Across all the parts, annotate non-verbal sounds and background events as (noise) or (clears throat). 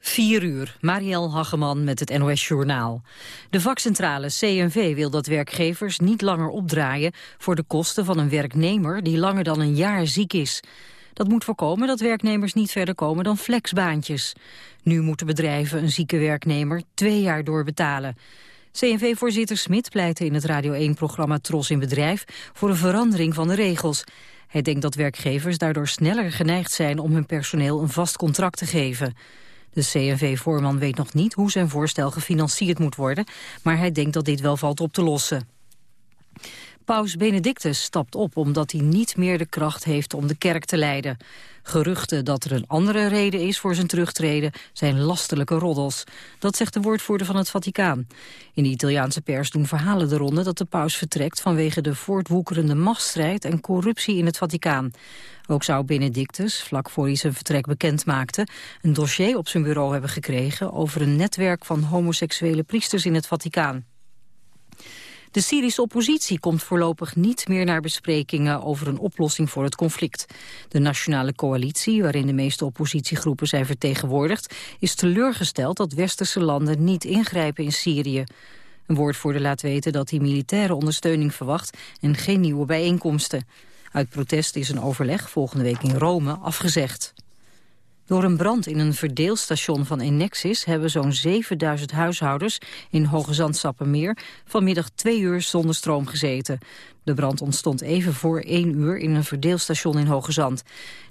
4 uur, Marielle Hageman met het NOS Journaal. De vakcentrale CNV wil dat werkgevers niet langer opdraaien... voor de kosten van een werknemer die langer dan een jaar ziek is. Dat moet voorkomen dat werknemers niet verder komen dan flexbaantjes. Nu moeten bedrijven een zieke werknemer twee jaar doorbetalen. CNV-voorzitter Smit pleitte in het Radio 1-programma Tros in Bedrijf... voor een verandering van de regels... Hij denkt dat werkgevers daardoor sneller geneigd zijn om hun personeel een vast contract te geven. De CNV-voorman weet nog niet hoe zijn voorstel gefinancierd moet worden, maar hij denkt dat dit wel valt op te lossen. Paus Benedictus stapt op omdat hij niet meer de kracht heeft om de kerk te leiden. Geruchten dat er een andere reden is voor zijn terugtreden zijn lastelijke roddels. Dat zegt de woordvoerder van het Vaticaan. In de Italiaanse pers doen verhalen de ronde dat de paus vertrekt vanwege de voortwoekerende machtsstrijd en corruptie in het Vaticaan. Ook zou Benedictus, vlak voor hij zijn vertrek bekend maakte, een dossier op zijn bureau hebben gekregen over een netwerk van homoseksuele priesters in het Vaticaan. De Syrische oppositie komt voorlopig niet meer naar besprekingen over een oplossing voor het conflict. De nationale coalitie, waarin de meeste oppositiegroepen zijn vertegenwoordigd, is teleurgesteld dat westerse landen niet ingrijpen in Syrië. Een woordvoerder laat weten dat hij militaire ondersteuning verwacht en geen nieuwe bijeenkomsten. Uit protest is een overleg volgende week in Rome afgezegd. Door een brand in een verdeelstation van Enexis hebben zo'n 7000 huishoudens in Hoge Zandsappenmeer vanmiddag twee uur zonder stroom gezeten. De brand ontstond even voor één uur in een verdeelstation in Hoge Zand.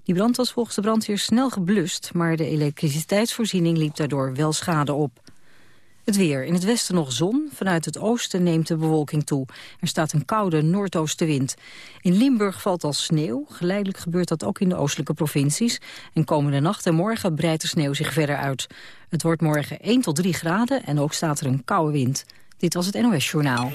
Die brand was volgens de brandweer snel geblust, maar de elektriciteitsvoorziening liep daardoor wel schade op. Het weer. In het westen nog zon. Vanuit het oosten neemt de bewolking toe. Er staat een koude noordoostenwind. In Limburg valt al sneeuw. Geleidelijk gebeurt dat ook in de oostelijke provincies. En komende nacht en morgen breidt de sneeuw zich verder uit. Het wordt morgen 1 tot 3 graden en ook staat er een koude wind. Dit was het NOS Journaal.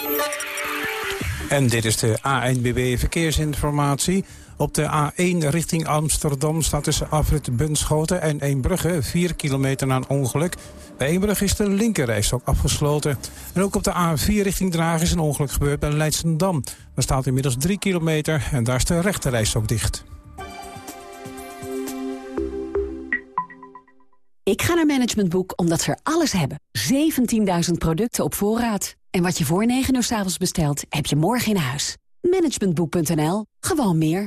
En dit is de ANBB Verkeersinformatie. Op de A1 richting Amsterdam staat tussen afrit Bunschoten en Eembrugge 4 kilometer na een ongeluk. Bij Eembrug is de linkerrijstok afgesloten. En ook op de A4 richting Draag is een ongeluk gebeurd bij Leidsendam. Daar staat inmiddels 3 kilometer en daar is de rechterrijstok dicht. Ik ga naar Management Boek omdat ze alles hebben. 17.000 producten op voorraad. En wat je voor 9 uur s avonds bestelt, heb je morgen in huis. Managementboek.nl. Gewoon meer.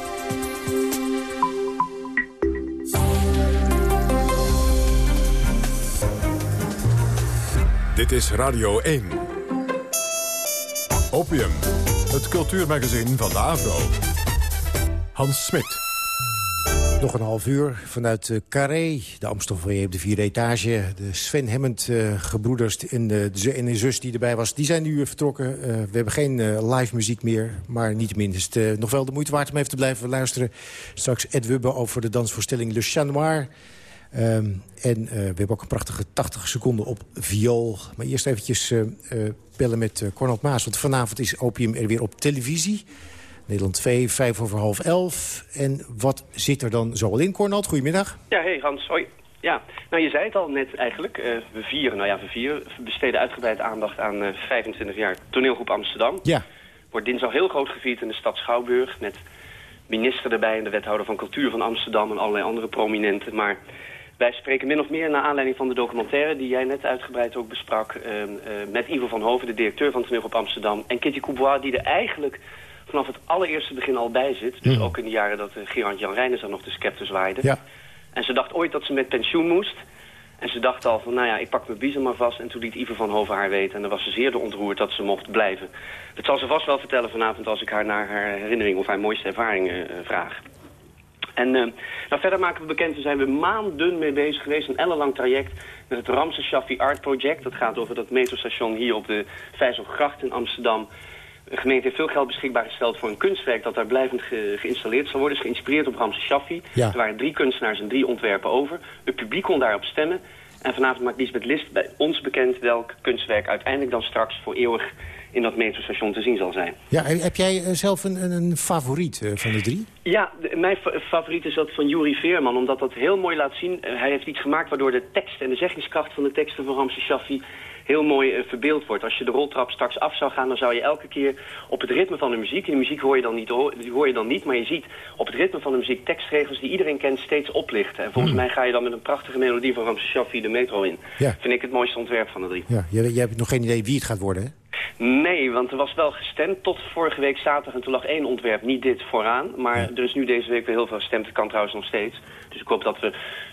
Dit is Radio 1. Opium, het cultuurmagazin van de Avro. Hans Smit. Nog een half uur vanuit uh, Carré, de Amstelveen op de vierde etage. De Sven Hemmend uh, gebroeders en, uh, de, en zus die erbij was, die zijn nu vertrokken. we hebben geen live muziek meer, maar niet minst nog wel de moeite waard om even te blijven luisteren. Straks Ed Wubbe over de dansvoorstelling Le Chat Noir... Um, en uh, we hebben ook een prachtige 80 seconden op viool. Maar eerst eventjes uh, uh, bellen met Cornel Maas. Want vanavond is Opium er weer op televisie. Nederland 2, 5 over half 11. En wat zit er dan zo al in, Cornel? Goedemiddag. Ja, hey Hans. Hoi. Ja, nou je zei het al net eigenlijk. we vieren, nou ja, we vieren. We besteden uitgebreid aandacht aan 25 jaar toneelgroep Amsterdam. Ja. Wordt dinsdag heel groot gevierd in de stad Schouwburg. Met minister erbij en de wethouder van cultuur van Amsterdam en allerlei andere prominenten. Maar wij spreken min of meer naar aanleiding van de documentaire... die jij net uitgebreid ook besprak... Uh, uh, met Ivo van Hoven, de directeur van Toneel op Amsterdam... en Kitty Coubois, die er eigenlijk vanaf het allereerste begin al bij zit. Dus ook in de jaren dat uh, Gerard Jan Reijners dan nog de scepter zwaaide. Ja. En ze dacht ooit dat ze met pensioen moest. En ze dacht al van, nou ja, ik pak mijn biezen maar vast. En toen liet Ivo van Hoven haar weten. En dan was ze zeer ontroerd dat ze mocht blijven. Dat zal ze vast wel vertellen vanavond als ik haar naar haar herinnering of haar mooiste ervaringen uh, vraag. En uh, nou, verder maken we bekend, we zijn we maanden mee bezig geweest. Een ellenlang traject met het Ramses Shaffi Art Project. Dat gaat over dat metrostation hier op de Vijzelgracht in Amsterdam. De gemeente heeft veel geld beschikbaar gesteld voor een kunstwerk... dat daar blijvend geïnstalleerd zal worden. is geïnspireerd op Ramses Shaffi. Er waren drie kunstenaars en drie ontwerpen over. Het publiek kon daarop stemmen. En vanavond maakt Lisbeth List bij ons bekend welk kunstwerk uiteindelijk dan straks voor eeuwig in dat metrostation te zien zal zijn. Ja, heb jij eh, zelf een, een favoriet eh, van de drie? Ja, mijn favoriet is dat van Juri Veerman, omdat dat heel mooi laat zien. Eh, hij heeft iets gemaakt waardoor de tekst en de zeggingskracht van de teksten van Ramses Shaffi heel mooi verbeeld wordt. Als je de roltrap straks af zou gaan, dan zou je elke keer op het ritme van de muziek... en de muziek hoor je dan niet, hoor je dan niet maar je ziet op het ritme van de muziek tekstregels die iedereen kent steeds oplichten. En volgens hmm. mij ga je dan met een prachtige melodie van Ramses Shaffi de metro in. Ja. Vind ik het mooiste ontwerp van de drie. Ja, jij, jij hebt nog geen idee wie het gaat worden, hè? Nee, want er was wel gestemd tot vorige week zaterdag. En toen lag één ontwerp, niet dit, vooraan. Maar er is nu deze week weer heel veel gestemd. Dat kan trouwens nog steeds. Dus ik hoop dat we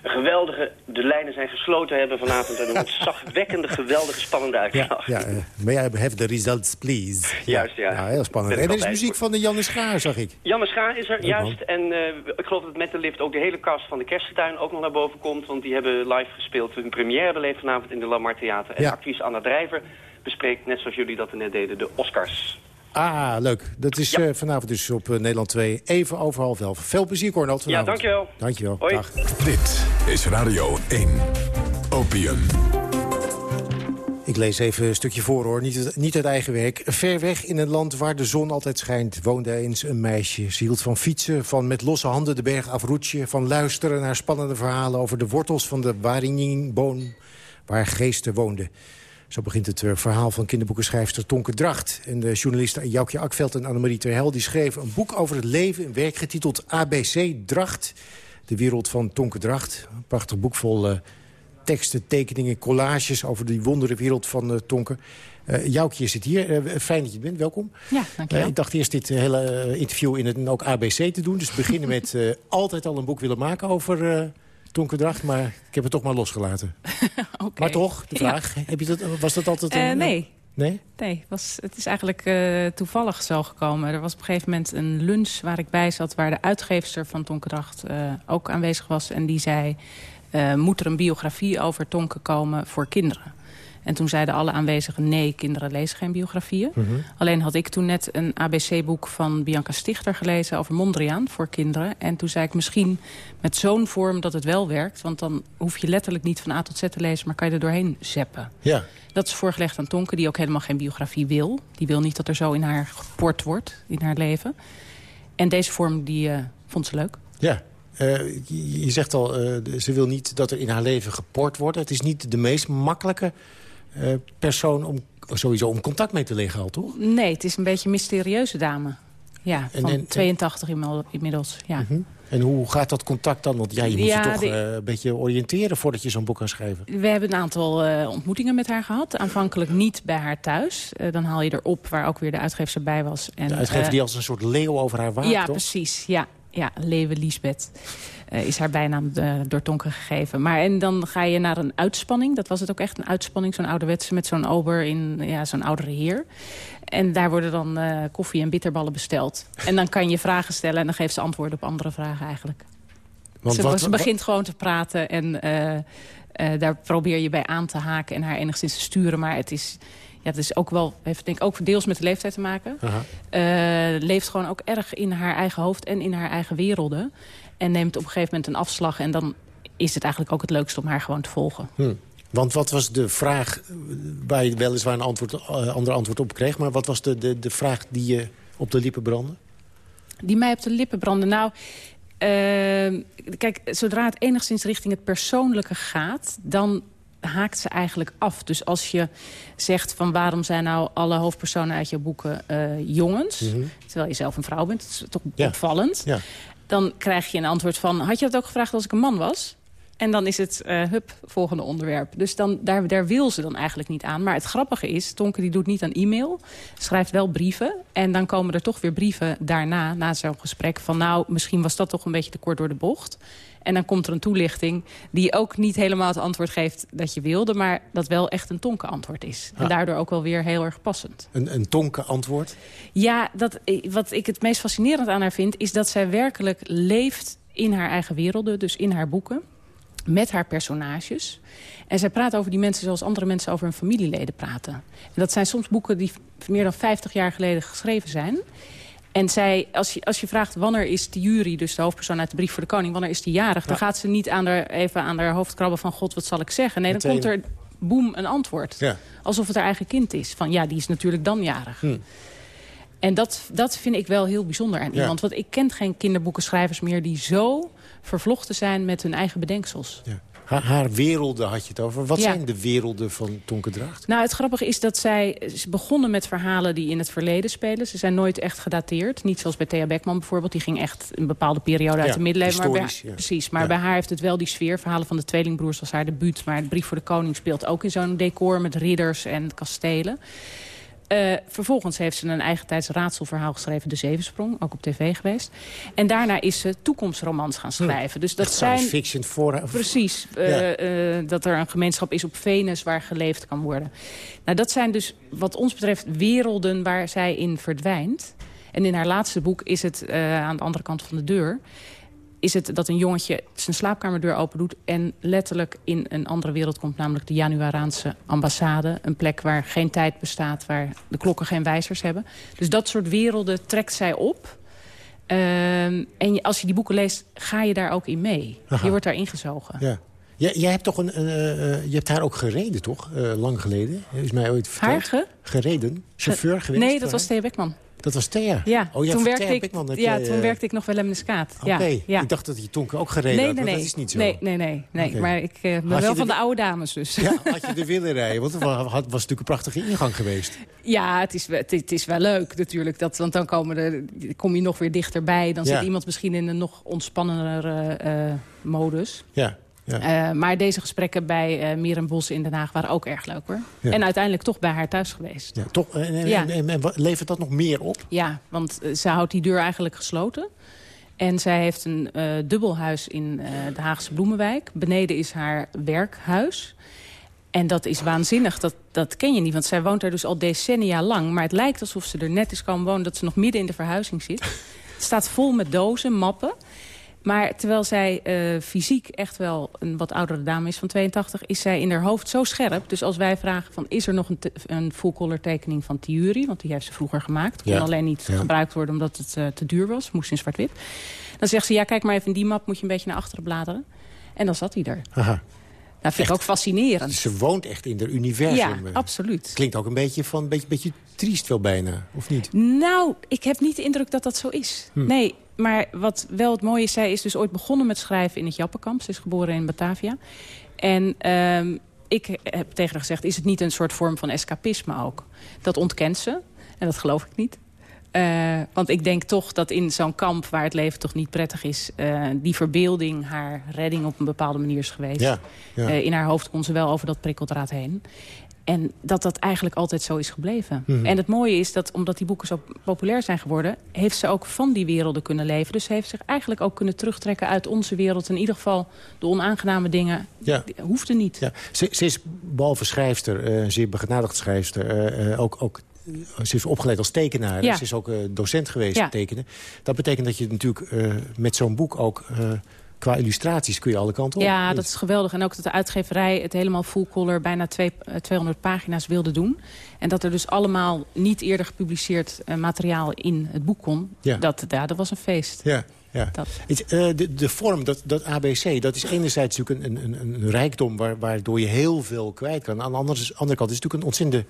een geweldige... De lijnen zijn gesloten hebben vanavond. En een (laughs) zachtwekkende, geweldige, spannende uitslag. Ja, ja uh, may I have the results, please? (laughs) Juist, ja. ja. heel spannend. En er is muziek van de Janne Schaar, zag ik. Janne Schaar is er, juist. En uh, ik geloof dat met de lift ook de hele cast van de Kersttuin ook nog naar boven komt. Want die hebben live gespeeld. Hun première beleefd vanavond in de Lamar Theater. En actrice Anna Drijver bespreekt, net zoals jullie dat net deden, de Oscars. Ah, leuk. Dat is uh, vanavond dus op uh, Nederland 2, even over half elf. Veel plezier, Cornel. Ja, dankjewel. Dankjewel. Hoi. Dag. Dit is Radio 1. Opium. Ik lees even een stukje voor, hoor. Niet, niet uit eigen werk. Ver weg in een land waar de zon altijd schijnt... woonde eens een meisje. Ze hield van fietsen, van met losse handen de berg afroetje... van luisteren naar spannende verhalen over de wortels van de waringingboom... waar geesten woonden. Zo begint het eh, verhaal van kinderboekenschrijfster Tonke Dracht. En de journalisten Joukje Akveld en Annemarie Terhel... die schreven een boek over het leven, een werk getiteld ABC Dracht. De wereld van Tonke Dracht. Een prachtig boek vol uh, teksten, tekeningen, collages... over die wondere wereld van uh, Tonke. Uh, Joukje zit hier. fijn dat je bent. Welkom. Ja, dankjewel. ik dacht eerst dit hele interview in het ook ABC te doen. Dus beginnen (laughs) met altijd al een boek willen maken over Tonkerdracht, maar ik heb het toch maar losgelaten. (laughs) okay. Maar toch, de vraag, heb je dat, was dat altijd een... Uh, nee. Nee? Nee, was, het is eigenlijk uh, toevallig zo gekomen. Er was op een gegeven moment een lunch waar ik bij zat... waar de uitgeefster van Tonkerdracht uh, ook aanwezig was. En die zei, moet er een biografie over Tonken komen voor kinderen? En toen zeiden alle aanwezigen, nee, kinderen lezen geen biografieën. Mhm. Alleen had ik toen net een ABC-boek van Bianca Stichter gelezen... over Mondriaan voor kinderen. En toen zei ik misschien met zo'n vorm dat het wel werkt. Want dan hoef je letterlijk niet van A tot Z te lezen... maar kan je er doorheen zeppen. Ja. Dat is voorgelegd aan Tonke, die ook helemaal geen biografie wil. Die wil niet dat er zo in haar geport wordt, in haar leven. En deze vorm, die uh, vond ze leuk. Ja, uh, je zegt al, uh, ze wil niet dat er in haar leven geport wordt. Het is niet de meest makkelijke persoon om sowieso om contact mee te leggen al, toch? Nee, het is een beetje een mysterieuze dame. Ja, van en, 82 inmiddels, ja. Uh En hoe gaat dat contact dan? Want ja, je moet je toch uh, een beetje oriënteren voordat je zo'n boek kan schrijven. We hebben een aantal uh, ontmoetingen met haar gehad. Aanvankelijk niet bij haar thuis. Uh, dan haal je erop waar ook weer de uitgever bij was. En, de uitgever die als een soort leeuw over haar waakt, Ja, toch? precies. Ja, ja Leeuwe Liesbeth. Uh, is haar bijnaam uh, door gegeven. Maar en dan ga je naar een uitspanning. Dat was het ook echt, een uitspanning. Zo'n ouderwetse met zo'n ober in ja, zo'n oudere heer. En daar worden dan uh, koffie en bitterballen besteld. En dan kan je vragen stellen en dan geeft ze antwoorden op andere vragen eigenlijk. Want ze, wat, ze begint wat? gewoon te praten en daar probeer je bij aan te haken... en haar enigszins te sturen. Maar het is... Ja, het is ook wel, heeft denk ik ook deels met de leeftijd te maken. Uh, leeft gewoon ook erg in haar eigen hoofd en in haar eigen werelden. En neemt op een gegeven moment een afslag. En dan is het eigenlijk ook het leukste om haar gewoon te volgen. Hm. Want wat was de vraag waar je weliswaar een antwoord, uh, ander antwoord op kreeg... maar wat was de, de, de vraag die je op de lippen brandde? Die mij op de lippen brandde? Nou, uh, kijk, zodra het enigszins richting het persoonlijke gaat... dan haakt ze eigenlijk af. Dus als je zegt van waarom zijn nou alle hoofdpersonen uit je boeken uh, jongens... Mm -hmm. terwijl je zelf een vrouw bent, dat is toch ja. opvallend... Ja. Dan krijg je een antwoord van... had je dat ook gevraagd als ik een man was? En dan is het, uh, hup, volgende onderwerp. Dus dan, daar, daar wil ze dan eigenlijk niet aan. Maar het grappige is, Tonke die doet niet aan e-mail. Schrijft wel brieven. En dan komen er toch weer brieven daarna, na zo'n gesprek... van nou, misschien was dat toch een beetje te kort door de bocht. En dan komt er een toelichting die ook niet helemaal het antwoord geeft dat je wilde... maar dat wel echt een tonke antwoord is. En daardoor ook wel weer heel erg passend. Een, een tonke antwoord? Ja, dat, wat ik het meest fascinerend aan haar vind... is dat zij werkelijk leeft in haar eigen werelden, dus in haar boeken met haar personages. En zij praat over die mensen zoals andere mensen over hun familieleden praten. En dat zijn soms boeken die meer dan 50 jaar geleden geschreven zijn. En zij, als je, als je vraagt wanneer is de jury, dus de hoofdpersoon uit de brief voor de koning... wanneer is die jarig, dan gaat ze niet aan haar, even aan haar hoofd krabben van... god, wat zal ik zeggen? Nee, dan komt er, boem, een antwoord. Ja. Alsof het haar eigen kind is. Van ja, die is natuurlijk dan jarig. Hm. En dat, dat vind ik wel heel bijzonder aan iemand. Want ik ken geen kinderboekenschrijvers meer die zo vervlochten zijn met hun eigen bedenksels. Ja. Haar, haar, werelden had je het over. Wat zijn de werelden van Tonke Dracht? Nou, het grappige is dat zij begonnen met verhalen die in het verleden spelen. Ze zijn nooit echt gedateerd. Niet zoals bij Thea Beckman bijvoorbeeld. Die ging echt een bepaalde periode uit de middeleeuwen. Maar bij, Precies, maar bij haar heeft het wel die sfeer. Verhalen van de tweelingbroers was haar debuut. Maar het Brief voor de Koning speelt ook in zo'n decor met ridders en kastelen. Uh, vervolgens heeft ze een eigentijds raadselverhaal geschreven, De Zevensprong, ook op tv geweest. En daarna is ze toekomstromans gaan hm. schrijven. Dus dat zijn fiction voor. Precies, uh, uh, dat er een gemeenschap is op Venus waar geleefd kan worden. Nou, dat zijn dus wat ons betreft werelden waar zij in verdwijnt. En in haar laatste boek is het aan de andere kant van de deur is het dat een jongetje zijn slaapkamerdeur open doet... en letterlijk in een andere wereld komt, namelijk de Januaraanse ambassade. Een plek waar geen tijd bestaat, waar de klokken geen wijzers hebben. Dus dat soort werelden trekt zij op. Ehm, en als je die boeken leest, ga je daar ook in mee. Je wordt daar ingezogen. Ja. Jij, jij hebt toch een, uh, je hebt haar ook gereden, toch? Uh, lang geleden. Is mij ooit verteld. Haar Gereden? Chauffeur geweest? Nee, dat was Theo Beckman. Dat was Thea? Ja, oh, toen, werkte ik, ja toen werkte ik nog wel in de skaat. Oké, ja, ik dacht dat je Tonke ook gereden nee, had, nee, nee. dat is niet zo. Nee, nee, nee. nee. Maar ik uh, ben wel van de oude dames dus. Ja, (laughs) had je er willen rijden? Want het was, was natuurlijk een prachtige ingang geweest. Ja, het is, het, is wel leuk natuurlijk. Dat, want dan komen er, kom je nog weer dichterbij. Dan zit iemand misschien in een nog ontspannendere uh, modus. Ja. Ja. Uh, maar deze gesprekken bij uh, Mieren Bos in Den Haag waren ook erg leuk hoor. Ja. En uiteindelijk toch bij haar thuis geweest. Ja, toch? En, en, ja. en, en levert dat nog meer op? Ja, want uh, ze houdt die deur eigenlijk gesloten. En zij heeft een dubbelhuis in de Haagse Bloemenwijk. Beneden is haar werkhuis. En dat is waanzinnig, dat, dat ken je niet. Want zij woont daar dus al decennia lang. Maar het lijkt alsof ze er net is komen wonen... dat ze nog midden in de verhuizing zit. Het staat vol met dozen, mappen. Maar terwijl zij uh, fysiek echt wel een wat oudere dame is van 82... is zij in haar hoofd zo scherp. Dus als wij vragen van is er nog een, een full-color tekening van Tiuri... want die heeft ze vroeger gemaakt. Kon alleen niet gebruikt worden omdat het uh, te duur was. Moest in zwart-wit. Dan zegt ze ja kijk maar even in die map moet je een beetje naar achteren bladeren. En dan zat hij er. Aha. Dat vind ik ook fascinerend. Ze woont echt in haar universum. Ja, absoluut. Klinkt ook een beetje van een beetje, beetje triest wel bijna, of niet? Nou, ik heb niet de indruk dat dat zo is. Hm. Nee, maar wat wel het mooie is, zij is dus ooit begonnen met schrijven in het Jappenkamp. Ze is geboren in Batavia. En uh, ik heb tegen haar gezegd, is het niet een soort vorm van escapisme ook? Dat ontkent ze. En dat geloof ik niet. Uh, want ik denk toch dat in zo'n kamp waar het leven toch niet prettig is... Uh, die verbeelding haar redding op een bepaalde manier is geweest. Ja, ja. Uh, in haar hoofd kon ze wel over dat prikkeldraad heen. En dat dat eigenlijk altijd zo is gebleven. Mm -hmm. En het mooie is dat omdat die boeken zo populair zijn geworden... heeft ze ook van die werelden kunnen leven. Dus ze heeft zich eigenlijk ook kunnen terugtrekken uit onze wereld. In ieder geval de onaangename dingen ja. hoefden niet. Ja. Ze, ze, is behalve schrijfster, uh, zeer begenadigd schrijfster... Uh, ook, ook ze is opgeleid als tekenaar. Ja. Ze is ook uh, docent geweest ja. tekenen. Dat betekent dat je natuurlijk uh, met zo'n boek ook... Uh, qua illustraties kun je alle kanten op. Ja, dat is geweldig. En ook dat de uitgeverij het helemaal full color... bijna twee, 200 pagina's wilde doen. En dat er dus allemaal niet eerder gepubliceerd materiaal in het boek kon. Ja. Dat, ja, dat was een feest. Ja. Ja. Uh, de, de vorm, dat, dat ABC, dat is enerzijds natuurlijk een, een, een rijkdom... Waar, waardoor je heel veel kwijt kan. Aan de andere, andere kant is het natuurlijk een ontzettende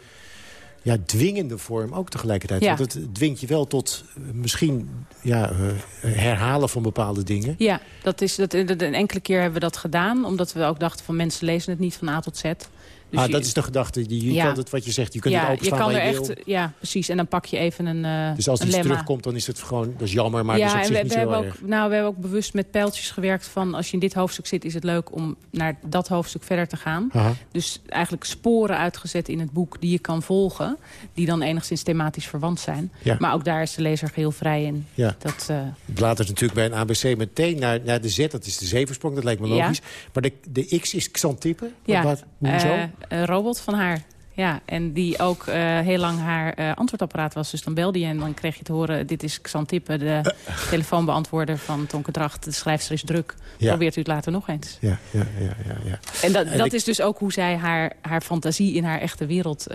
ja, dwingende vorm ook tegelijkertijd. Ja. Want het dwingt je wel tot misschien ja, uh, herhalen van bepaalde dingen. Ja, dat is, dat, een enkele keer hebben we dat gedaan. Omdat we ook dachten van mensen lezen het niet van A tot Z. Dus ah, je- dat is de gedachte. Je, je Ja. kan het wat je zegt. Je kunt ja, het openslaan je kan er je wil. echt, ja, precies. En dan pak je even een uh, Dus als iets lemma. terugkomt, dan is het gewoon... Dat is jammer, maar ja, dat is op zich we, niet we hebben ook, nou, we hebben ook bewust met pijltjes gewerkt van... als je in dit hoofdstuk zit, is het leuk om naar dat hoofdstuk verder te gaan. Aha. Dus eigenlijk sporen uitgezet in het boek die je kan volgen... die dan enigszins thematisch verwant zijn. Ja. Maar ook daar is de lezer geheel vrij in. Ja. Dat, uh, Het laat het natuurlijk bij een ABC meteen naar, naar de Z. Dat is de zevensprong, dat lijkt me logisch. Maar de, de X is Xantippe? ja, Wat, hoezo? eh, een robot van haar. Ja, en die ook eh, heel lang haar eh, antwoordapparaat was. Dus dan belde je en dan kreeg je te horen... dit is Xantippe, de (coughs) telefoonbeantwoorder van Tonke Dracht. De schrijfster is druk. Ja. Probeert u het later nog eens. ja, ja, ja, ja, ja. En dat, En dat ik- is dus ook hoe zij haar, haar fantasie in haar echte wereld...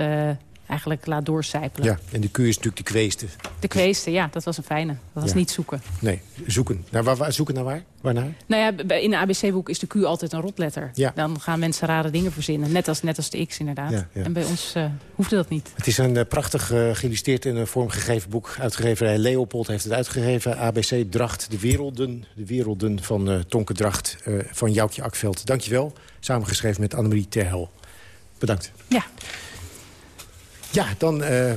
eigenlijk laat doorcijpelen. ja. En de Q is natuurlijk de kweeste. De kweeste, ja, dat was een fijne. Dat was Ja. niet zoeken. Nee, zoeken. Naar waar, waar- zoeken naar waar? Waarnaar? Nou ja, in een ABC-boek is de Q altijd een rotletter. Ja. Dan gaan mensen rare dingen verzinnen. Net als, net als de X inderdaad. Ja. En bij ons eh, hoefde dat niet. Het is een eh, prachtig eh, geïllustreerd en uh, vormgegeven boek. Uitgeverij Leopold heeft het uitgegeven. ABC Dracht, de werelden, de werelden van Tonke Dracht van Joukje Akveld. Dankjewel. Samengeschreven met Annemarie Terhel. Bedankt. Ja. Ja, dan eh,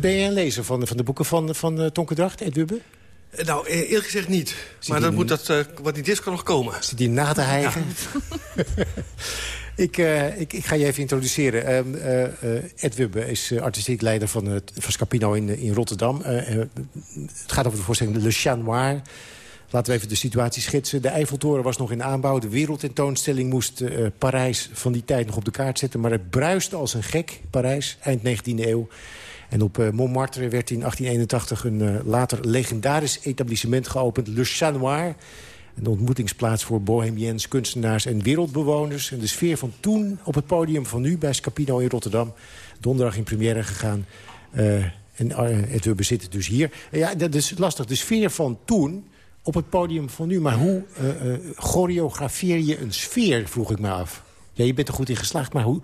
ben je een lezer van, van de boeken van, van eh, Tonke Dracht, Ed Wubbe? Nou, eh, eerlijk gezegd niet. Zit maar die dat moet dat, eh, wat niet is, kan nog komen. Zit die na te hijgen? (laughs) ik, eh, ik, ik ga je even introduceren. Eh, eh, Ed Wubbe is eh, artistiek leider van, het, van Scapino in, in Rotterdam. Eh, eh, het gaat over de voorstelling Le Chat Noir. Laten we even de situatie schetsen. De Eiffeltoren was nog in aanbouw. De wereldtentoonstelling moest eh, Parijs van die tijd nog op de kaart zetten. Maar het bruiste als een gek, Parijs, eind 19e eeuw. En op eh, Montmartre werd in 1881 een eh, later legendarisch etablissement geopend. Le Chat Noir. Een ontmoetingsplaats voor bohemiens, kunstenaars en wereldbewoners. En de sfeer van toen op het podium van nu bij Scapino in Rotterdam. Donderdag in première gegaan. En het we bezitten dus hier. Ja, dat is lastig. De sfeer van toen op het podium van nu. Maar hoe eh, eh, choreografeer je een sfeer, vroeg ik me af. Ja, je bent er goed in geslaagd, maar hoe,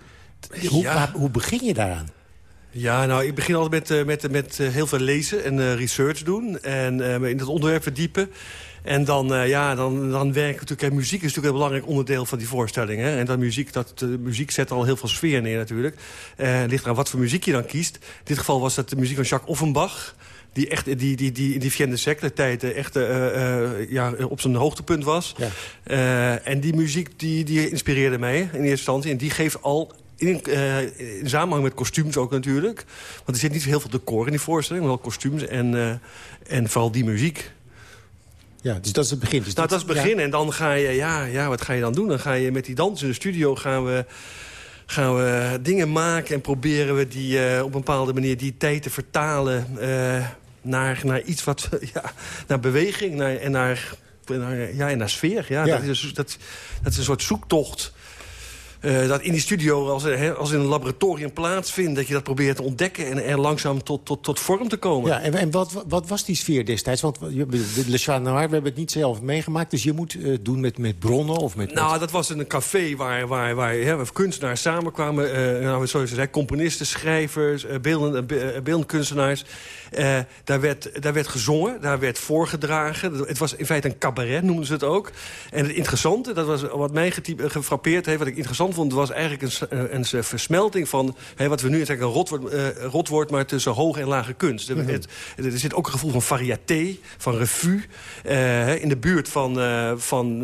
hoe, Ja. waar- hoe begin je daaraan? Ja, nou, ik begin altijd met, eh, met, met heel veel lezen en research doen. En in het onderwerp verdiepen. En dan, eh, ja, dan, dan werken natuurlijk... muziek is natuurlijk een belangrijk onderdeel van die voorstelling. Hè? En dat muziek, dat, muziek zet al heel veel sfeer neer natuurlijk. Het ligt eraan wat voor muziek je dan kiest. In dit geval was dat de muziek van Jacques Offenbach... die echt die, die, die, in die Vienne Sekle tijd eh, echt eh, eh, ja, op zijn hoogtepunt was. Ja. En die muziek die, die inspireerde mij in eerste instantie. En die geeft al in, in samenhang met kostuums ook natuurlijk. Want er zit niet zo heel veel decor in die voorstelling. Maar wel kostuums en, en vooral die muziek. Ja, dus dat is het begin. Dus Nou, dat is het begin. En dan ga je, ja, ja, wat ga je dan doen? Dan ga je met die dans in de studio gaan we, gaan we dingen maken... en proberen we die op een bepaalde manier die tijd te vertalen... naar, naar iets wat, (laughs) ja, naar beweging naar, en naar, naar, ja, en naar sfeer. Ja, Ja. Dat, is, dat, dat is een soort zoektocht... eh, dat in die studio, als, er, hè, als in een laboratorium plaatsvindt... dat je dat probeert te ontdekken en er langzaam tot, tot, tot vorm te komen. Ja, en, en wat, wat was die sfeer destijds? Want Le Chat Noir, we hebben het niet zelf meegemaakt. Dus je moet eh, doen met, met bronnen of met... met- Nou, dat was een café waar, waar, waar hè, kunstenaars samenkwamen. eh nou, zoals je componisten, schrijvers, eh, beelden, eh, be- eh, beeldkunstenaars. Eh, daar, werd, daar werd gezongen, daar werd voorgedragen. Het was in feite een cabaret, noemden ze het ook. En het interessante, dat was wat mij eh, gefrappeerd heeft... wat ik interessant vond, was eigenlijk een, eh, een, versmelting van... Wat we nu zeggen een rotwoord, eh, rotwoord, maar tussen hoge en lage kunst. Er, het- er zit ook een gevoel van variété, van revue. Eh, in de buurt van, van,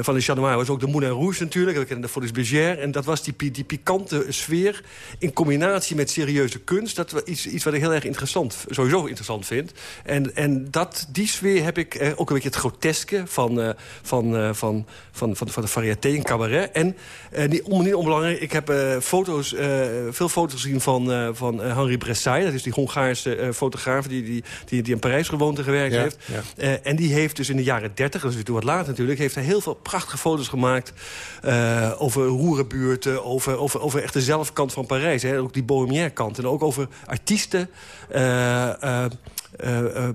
van de Chat Noir was ook de Moulin Rouge natuurlijk. We kennen de Folies Bergère. En dat was die, die pikante sfeer in combinatie met serieuze kunst. Dat was iets, iets wat ik heel erg interessant, sowieso interessant vind. En, en dat, die sfeer heb ik ook een beetje het groteske van, van, van, van, van, van de variété en cabaret. En eh, niet, on, niet onbelangrijk, ik heb eh, foto's, eh, veel foto's gezien van, van Henri Bressay. Dat is die Hongaarse fotograaf die, die, die, die in Parijs gewoond en gewerkt Ja, heeft. ja. En die heeft dus in de jaren 30, dat is toen wat later natuurlijk... heeft hij heel veel prachtige foto's gemaakt over roerenbuurten... Over, over, over echt de zelfkant van Parijs. Hè, ook die bohemière kant. En ook over artiesten...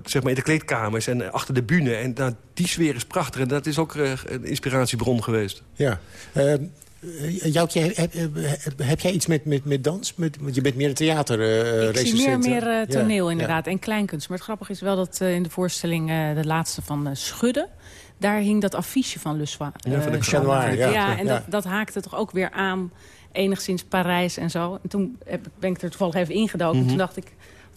zeg maar in de kleedkamers en achter de bühne. En nou, die sfeer is prachtig. En dat is ook een inspiratiebron geweest. Ja. Eh, Joukje, heb, heb, jij iets met, met, met dans? Met, want je bent meer een theater eh Ik zie meer, meer eh, toneel ja. inderdaad en kleinkunst. Maar het grappige is wel dat in de voorstelling de laatste van Schudden... daar hing dat affiche van Le Soir. Ja, van de ja. ja, en. Dat, dat haakte toch ook weer aan enigszins Parijs en zo. En toen heb, ben ik er toevallig even ingedoken. En Mhm. toen dacht ik,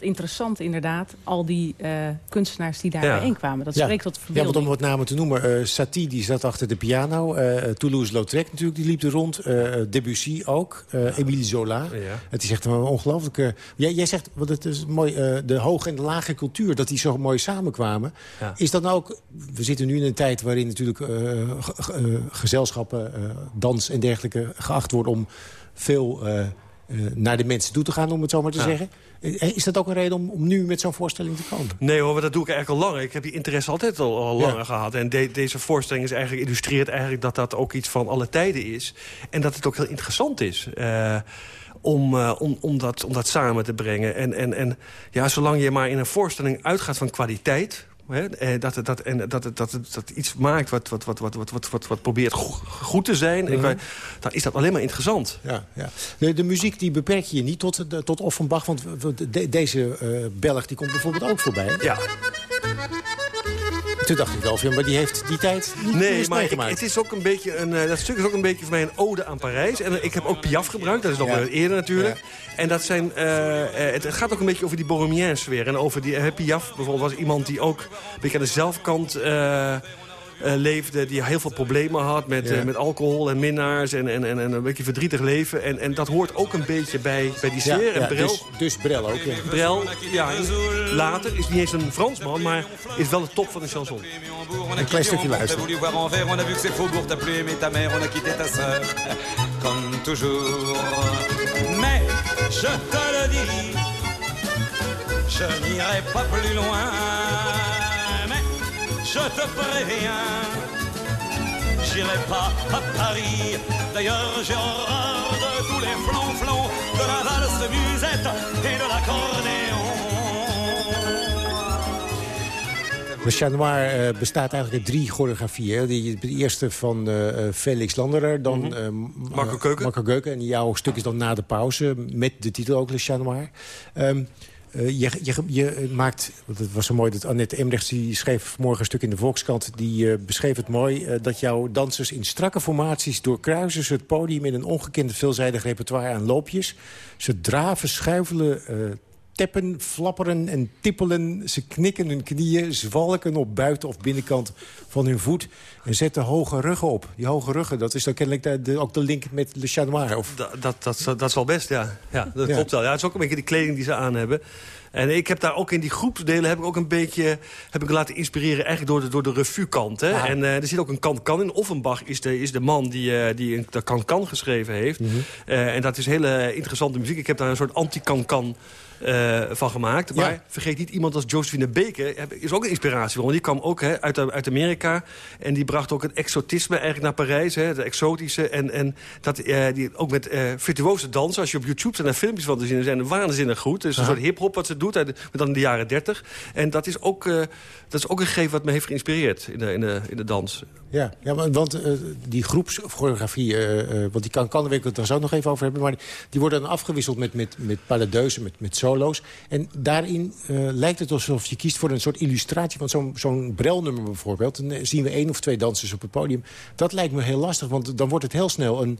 interessant inderdaad. Al die eh, kunstenaars die daar Ja. bijeen kwamen. Dat Ja. spreekt tot Ja, verbeelding. want om wat namen te noemen. eh Satie die zat achter de piano. eh Toulouse-Lautrec natuurlijk, die liep er rond. eh, Debussy ook. eh Émile Zola. Ja. Het is echt een ongelooflijke... Jij, jij zegt, want het is mooi, eh, de hoge en de lage cultuur... dat die zo mooi samenkwamen. Ja. Is dat nou ook... We zitten nu in een tijd waarin natuurlijk ge- ge- gezelschappen... eh, dans en dergelijke geacht worden om veel... eh, eh, naar de mensen toe te gaan, om het zo maar te Ja. zeggen. Eh, Is dat ook een reden om, om nu met zo'n voorstelling te komen? Nee hoor, dat doe ik eigenlijk al langer. Ik heb die interesse altijd al, al Ja. langer gehad. En de- deze voorstelling is eigenlijk, illustreert eigenlijk dat dat ook iets van alle tijden is. En dat het ook heel interessant is. eh, om, eh, om, om, dat, om dat samen te brengen. En, en, en ja, zolang je maar in een voorstelling uitgaat van kwaliteit... Hè, eh, dat, het, dat, en dat, dat, het, dat iets maakt wat, wat, wat, wat, wat, wat, wat, wat probeert go- goed te zijn... Mhm. dan is dat alleen maar interessant. Ja, ja. De, de muziek die beperk je niet tot, de, tot Offenbach. Want de- deze eh, Belg die komt bijvoorbeeld ook voorbij. Ja. Toen dacht ik wel, van, maar die heeft die tijd niet Nee, maar ik- het is ook een beetje een, eh, dat stuk is ook een beetje voor mij een ode aan Parijs. En ik heb ook Piaf gebruikt, dat is nog Ja. wel eerder natuurlijk. En dat zijn, eh, het gaat ook een beetje over die bohemienne sfeer. En over die, Piaf bijvoorbeeld was iemand die ook een beetje aan de zelfkant... eh, leefde, die heel veel problemen had met, Ja. eh, met alcohol en minnaars en, en, en, en een beetje verdrietig leven. En, en dat hoort ook een beetje bij, bij die ja, sfeer. en Brel, dus, dus Brel ook, ja. Brel ja, later is niet eens een Fransman, maar is wel de top van de chanson. Een klein stukje luisteren. voulu voir en verre, on a vu que c'est faubourg, t'as plus aimé ta mère, on a quitté ta sœur, (laughs) comme toujours. Mais, je te le dis, je n'irai pas plus loin, je te préviens, j'irai pas à Paris. D'ailleurs, j'ai horreur de tous les flonflons, de la valse musette et de l'accordéon. De Chat Noir eh, bestaat eigenlijk uit drie choreografieën. Die, de eerste van eh, eh, Felix Landerer, dan Mhm. eh, Marco Keuken. Marco Keuken. En jouw stuk is dan na de pauze, met de titel ook Le Chat Noir. Ehm, eh, je, je, je maakt, het was zo mooi dat Annette Emrechts... die schreef vanmorgen een stuk in de Volkskrant... die eh, beschreef het mooi eh, dat jouw dansers in strakke formaties... doorkruisen ze het podium in een ongekend veelzijdig repertoire aan loopjes. Ze draven, schuifelen, teppen, flapperen en tippelen. Ze knikken hun knieën, zwalken op buiten- of binnenkant van hun voet... en zetten hoge ruggen op. Die hoge ruggen, dat is dan kennelijk de, ook de link met Le Chat Noir. Of, Dat, dat, dat, dat is wel best, ja. ja dat Ja. klopt wel. Ja, het is ook een beetje de kleding die ze aan hebben. En ik heb daar ook in die groepsdelen heb ik ook een beetje heb ik laten inspireren eigenlijk door de, door de revue-kant. En eh, er zit ook een kan-kan in. Offenbach is de, is de man die, eh, die een kan-kan geschreven heeft. Mhm. Eh, en dat is hele interessante muziek. Ik heb daar een soort anti-kan-kan van gemaakt. Maar Ja. vergeet niet, iemand als Josephine Baker is ook een inspiratie. Want die kwam ook hè, uit, uit Amerika. En die bracht ook het exotisme eigenlijk naar Parijs. Hè, het exotische. En, en dat, die, ook met eh, virtuose dansen. Als je op YouTube zijn er filmpjes van te zien. zijn waanzinnig goed. Het is een soort hiphop wat ze doet. Uit, dan in de jaren 30. En dat is ook, eh, dat is ook een gegeven wat me heeft geïnspireerd in de, in de, in de dans. Ja, ja maar, want eh, die groepschoreografie, eh, want die kan, kan daar wil ik het er zo nog even over hebben... maar die worden dan afgewisseld met, met, met paladeuzen, met, met solo's. En daarin lijkt het alsof je kiest voor een soort illustratie... van zo'n zo'n brelnummer bijvoorbeeld. Dan zien we één of twee dansers op het podium. Dat lijkt me heel lastig, want dan wordt het heel snel een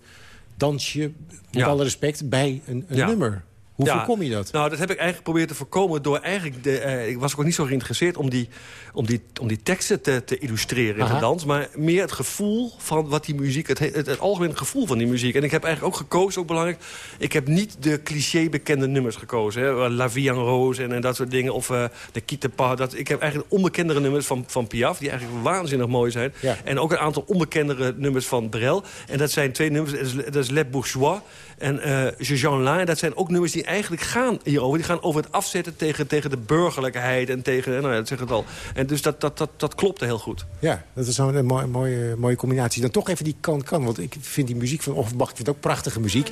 dansje... met Ja. alle respect, bij een, een Ja. nummer. Hoe Ja, voorkom je dat? Nou, dat heb ik eigenlijk geprobeerd te voorkomen door eigenlijk... De, eh, ik was ook niet zo geïnteresseerd om die, om die, om die teksten te, te illustreren in de dans. Maar meer het gevoel van wat die muziek... Het, het, het algemene gevoel van die muziek. En ik heb eigenlijk ook gekozen, ook belangrijk... Ik heb niet de cliché bekende nummers gekozen. Hè, La Vie en Rose en, en dat soort dingen. Of eh, de Quitte pas. Dat, ik heb eigenlijk onbekendere nummers van, van Piaf... die eigenlijk waanzinnig mooi zijn. Ja. En ook een aantal onbekendere nummers van Brel. En dat zijn twee nummers. Dat is, dat is Les Bourgeois en eh Je Jean Lin. Dat zijn ook nummers die eigenlijk gaan hierover. Die gaan over het afzetten tegen, tegen de burgerlijkheid. En tegen, nou ja, dat zeg het al. En dus dat, dat, dat, dat klopte heel goed. Ja, dat is een mooie, mooie, mooie combinatie. Dan toch even die kan-kan, want ik vind die muziek van Offenbach... ik ook prachtige muziek.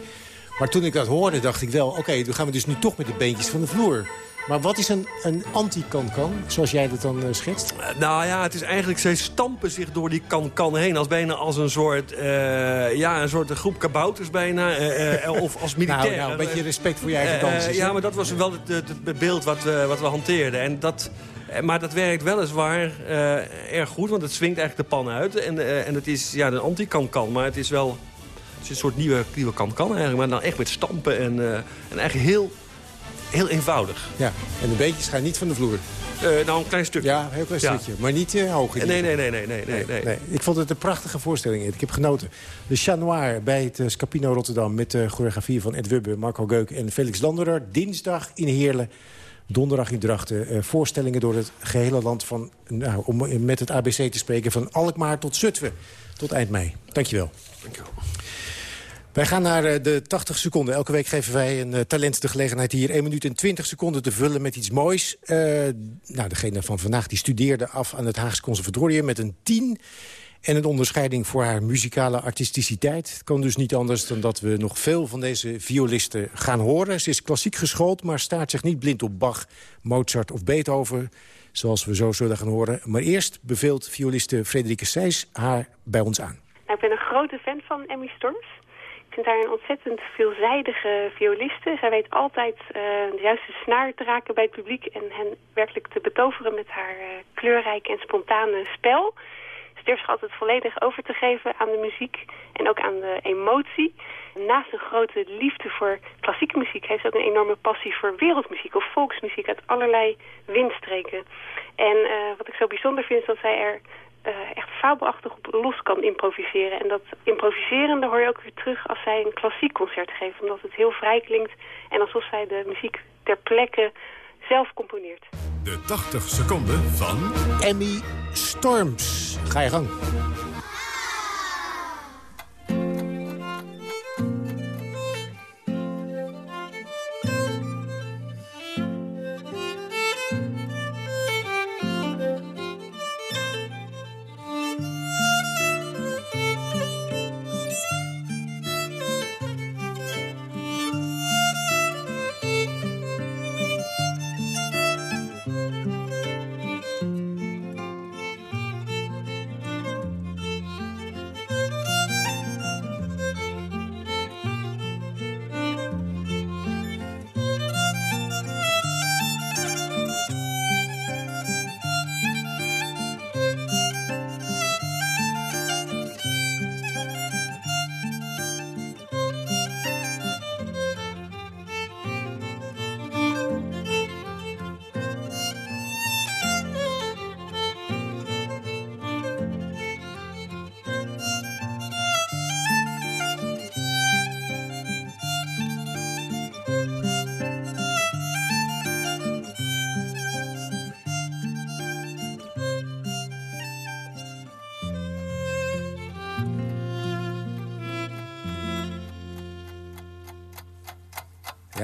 Maar toen ik dat hoorde, dacht ik wel... oké, dan gaan we dus nu toch met de beentjes van de vloer. Maar wat is een, een anti-kan-kan, zoals jij dat dan eh, schetst? Eh, Nou ja, het is eigenlijk, zij stampen zich door die kan-kan heen. Als bijna als een soort, eh, ja, een soort groep kabouters bijna. of als militair. (laughs) Nou, nou, een beetje respect voor je eigen dansers. ja, maar dat was wel het, het, het beeld wat we, wat we hanteerden. En dat, maar dat werkt weliswaar erg goed, want het swingt eigenlijk de pan uit. En, en het is ja, een anti-kan-kan, maar het is wel... is een soort nieuwe, nieuwe kan-kan eigenlijk. Maar dan echt met stampen en, en eigenlijk heel, heel eenvoudig. Ja, en de beetjes gaan niet van de vloer. Uh, nou, een klein stukje. Ja, een heel klein stukje. Maar niet uh, hoog. Nee nee nee, nee nee nee, nee, nee, Ik vond het een prachtige voorstelling. Ik heb genoten. De Chat Noir bij het Scapino Rotterdam... met de choreografie van Ed Wubbe, Marco Geuk en Felix Landerer. Dinsdag in Heerlen. Donderdag in Drachten. Voorstellingen door het gehele land van... Nou, om met het ABC te spreken van Alkmaar tot Zutphen. Tot eind mei. Dankjewel. Dankjewel. Wij gaan naar uh, de 80 seconden. Elke week geven wij een uh, talent de gelegenheid hier 1 minuut en 20 seconden te vullen met iets moois. Uh, nou, degene van vandaag die studeerde af aan het Haagse Conservatorium met een 10 en een onderscheiding voor haar muzikale artisticiteit. Het kan dus niet anders dan dat we nog veel van deze violisten gaan horen. Ze is klassiek geschoold, maar staat zich niet blind op Bach, Mozart of Beethoven... zoals we zo zullen gaan horen. Maar eerst beveelt violiste Frederike Seys haar bij ons aan. Nou, ik ben een grote fan van Emmy Storms. Vind haar een ontzettend veelzijdige violiste. Zij weet altijd uh, de juiste snaar te raken bij het publiek... en hen werkelijk te betoveren met haar uh, kleurrijke en spontane spel durft zich altijd volledig over te geven aan de muziek en ook aan de emotie. Naast een grote liefde voor klassieke muziek heeft ze ook een enorme passie voor wereldmuziek of volksmuziek uit allerlei windstreken. En uh, wat ik zo bijzonder vind is dat zij er uh, echt fabelachtig op los kan improviseren. En dat improviserende hoor je ook weer terug als zij een klassiek concert geeft. Omdat het heel vrij klinkt en alsof zij de muziek ter plekke zelf componeert. De 80 seconden van... Emmy Storms. Ga je gang.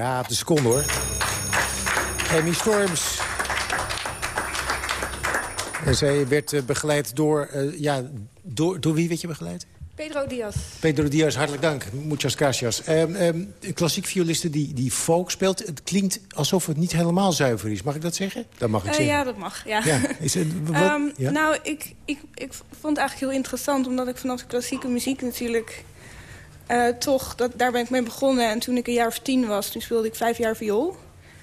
Ja, op de seconde hoor. Amy Storms. En zij werd uh, begeleid door, uh, ja, door... Door wie werd je begeleid? Pedro Diaz. Pedro Diaz, hartelijk dank. Muchas gracias. Um, um, een klassiek violiste die, die folk speelt. Het klinkt alsof het niet helemaal zuiver is. Mag ik dat zeggen? Dat mag ik uh, zeggen. Ja, dat mag. Ja. ja. Is het, (laughs) wat, um, ja? Nou, ik, ik, ik vond het eigenlijk heel interessant... omdat ik vanaf de klassieke muziek natuurlijk... Uh, toch, dat, daar ben ik mee begonnen. En toen ik een jaar of tien was, toen speelde ik vijf jaar viool.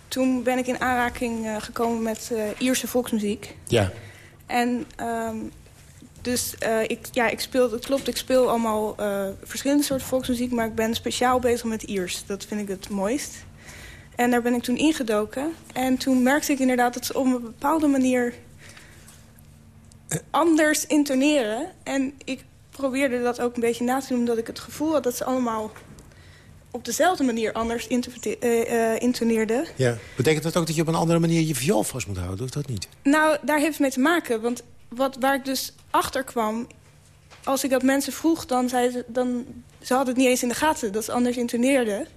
Toen ben ik in aanraking uh, gekomen met uh, Ierse volksmuziek. Ja. En um, dus ik, ja, ik speel, het klopt, ik speel allemaal verschillende soorten volksmuziek... maar ik ben speciaal bezig met Iers. Dat vind ik het mooist. En daar ben ik toen ingedoken. En toen merkte ik inderdaad dat ze op een bepaalde manier anders intoneren. En ik probeerde dat ook een beetje na te doen... omdat ik het gevoel had dat ze allemaal op dezelfde manier anders uh, intoneerden. Ja. Betekent dat ook dat je op een andere manier je viool vast moet houden, of dat niet? Nou, daar heeft het mee te maken. Want wat, waar ik dus achter kwam... als ik dat mensen vroeg, dan zeiden ze... Dan, ze hadden het niet eens in de gaten dat ze anders intoneerden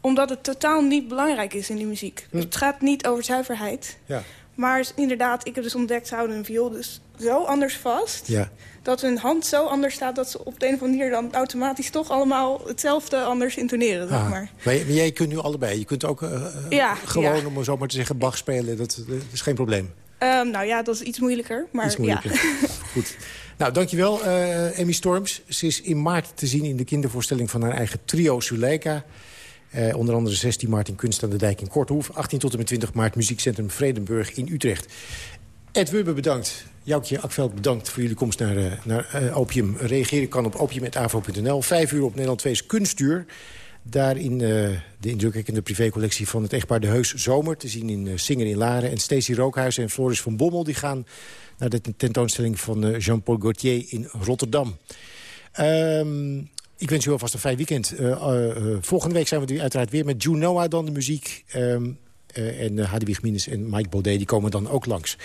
omdat het totaal niet belangrijk is in die muziek. Hm. Het gaat niet over zuiverheid. Ja. Maar inderdaad, ik heb dus ontdekt... ze houden een viool dus zo anders vast... Ja. dat hun hand zo anders staat... dat ze op de een of andere manier dan automatisch toch allemaal... hetzelfde anders intoneren, zeg Ah, maar. maar jij kunt nu allebei. Je kunt ook uh, ja, gewoon, ja. om zo maar te zeggen, Bach spelen. Dat, dat is geen probleem. Um, nou ja, dat is iets moeilijker. Maar iets moeilijker. Ja. (laughs) Goed. Nou, dankjewel, uh, Emmy Storms. Ze is in maart te zien in de kindervoorstelling van haar eigen trio Suleika... Uh, onder andere 16 maart in Kunst aan de Dijk in Korthoef. 18 tot en met 20 maart Muziekcentrum Vredenburg in Utrecht. Ed Wubbe bedankt. Joukje Akveld bedankt voor jullie komst naar, uh, naar uh, Opium. Reageren kan op opium.avo.nl. Vijf uur op Nederland 2 kunstuur. Daarin uh, de indrukwekkende privécollectie van het echtpaar De Heus Zomer... te zien in Singer in Laren. En Stacey Rookhuis en Floris van Bommel... die gaan naar de tentoonstelling van Jean-Paul Gaultier in Rotterdam. Um, ik wens u alvast een fijn weekend. volgende week zijn we uiteraard weer met Junoa dan de muziek... Um, en uh, Hadewig Minus en Mike Baudet die komen dan ook langs.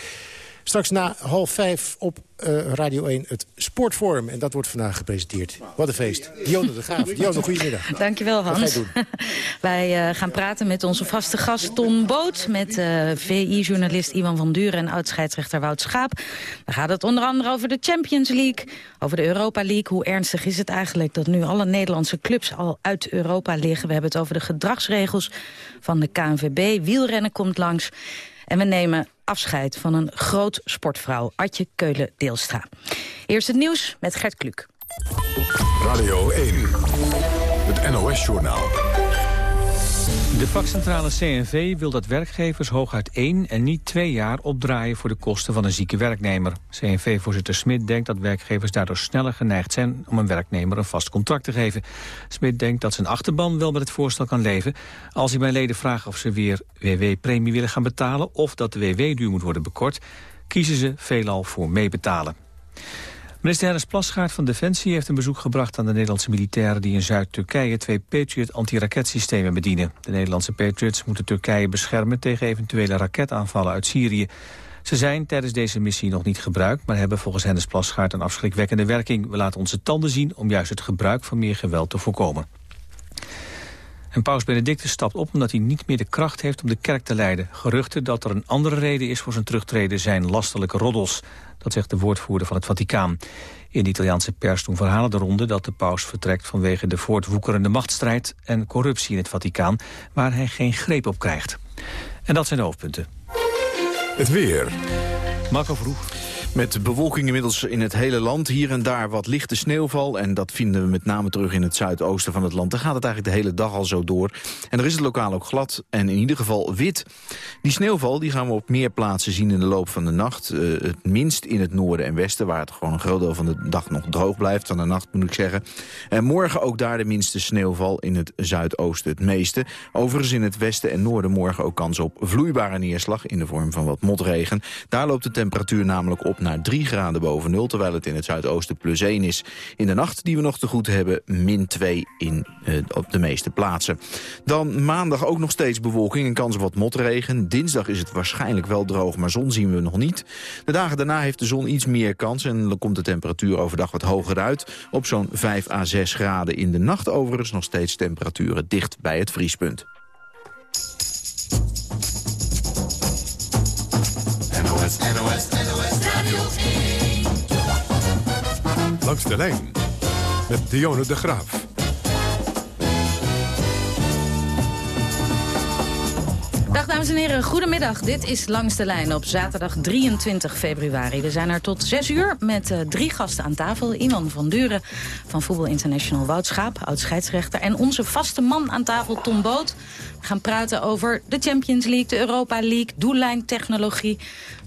Straks na half vijf op uh, Radio 1 het Sportforum. En dat wordt vandaag gepresenteerd. Wat een feest. Dionne de Graaf. (laughs) Dionne, goedemiddag. Dankjewel Hans. (laughs) Wij uh, gaan praten met onze vaste gast Tom Boot... met uh, VI-journalist Iwan van Duren en oud-scheidsrechter Wout Schaap. Dan gaat het onder andere over de Champions League, over de Europa League. Hoe ernstig is het eigenlijk dat nu alle Nederlandse clubs al uit Europa liggen? We hebben het over de gedragsregels van de KNVB. Wielrennen komt langs. En we nemen afscheid van een groot sportvrouw, Adje Keulen-Deelstra. Eerst het nieuws met Gert Kluk. Radio 1, het NOS-journaal. De vakcentrale CNV wil dat werkgevers hooguit één en niet twee jaar opdraaien voor de kosten van een zieke werknemer. CNV-voorzitter Smit denkt dat werkgevers daardoor sneller geneigd zijn om een werknemer een vast contract te geven. Smit denkt dat zijn achterban wel met het voorstel kan leven als hij bij leden vraagt of ze weer WW-premie willen gaan betalen of dat de WW-duur moet worden bekort, kiezen ze veelal voor meebetalen. Minister Hennis Plasgaard van Defensie heeft een bezoek gebracht aan de Nederlandse militairen die in Zuid-Turkije twee Patriot antiraketsystemen bedienen. De Nederlandse Patriots moeten Turkije beschermen tegen eventuele raketaanvallen uit Syrië. Ze zijn tijdens deze missie nog niet gebruikt, maar hebben volgens Hennis Plasgaard een afschrikwekkende werking. We laten onze tanden zien om juist het gebruik van meer geweld te voorkomen. En paus Benedictus stapt op omdat hij niet meer de kracht heeft om de kerk te leiden. Geruchten dat er een andere reden is voor zijn terugtreden zijn lastelijke roddels. Dat zegt de woordvoerder van het Vaticaan. In de Italiaanse pers doen verhalen de ronde dat de paus vertrekt vanwege de voortwoekerende machtsstrijd en corruptie in het Vaticaan, waar hij geen greep op krijgt. En dat zijn de hoofdpunten. Het weer. Marco Vroeg. Met bewolking inmiddels in het hele land. Hier en daar wat lichte sneeuwval. En dat vinden we met name terug in het zuidoosten van het land. Daar gaat het eigenlijk de hele dag al zo door. En er is het lokaal ook glad en in ieder geval wit. Die sneeuwval die gaan we op meer plaatsen zien in de loop van de nacht. Uh, het minst in het noorden en westen. Waar het gewoon een groot deel van de dag nog droog blijft. Van de nacht moet ik zeggen. En morgen ook daar de minste sneeuwval. In het zuidoosten het meeste. Overigens in het westen en noorden morgen ook kans op vloeibare neerslag. In de vorm van wat motregen. Daar loopt de temperatuur namelijk op naar 3 graden boven nul... terwijl het in het zuidoosten plus 1 is. In de nacht die we nog te goed hebben, min 2 in, uh, op de meeste plaatsen. Dan maandag ook nog steeds bewolking en kans op wat motregen. Dinsdag is het waarschijnlijk wel droog, maar zon zien we nog niet. De dagen daarna heeft de zon iets meer kans... en dan komt de temperatuur overdag wat hoger uit. Op zo'n 5 à 6 graden in de nacht overigens nog steeds temperaturen dicht bij het vriespunt. Langs de lijn met Dionne de Graaf. Dag dames en heren, goedemiddag. Dit is Langs de Lijn op zaterdag 23 februari. We zijn er tot 6 uur met uh, drie gasten aan tafel. Iman van Duren van Voetbal International Woudschaap, oud-scheidsrechter. En onze vaste man aan tafel, Tom Boot. Gaan praten over de Champions League, de Europa League, doellijntechnologie.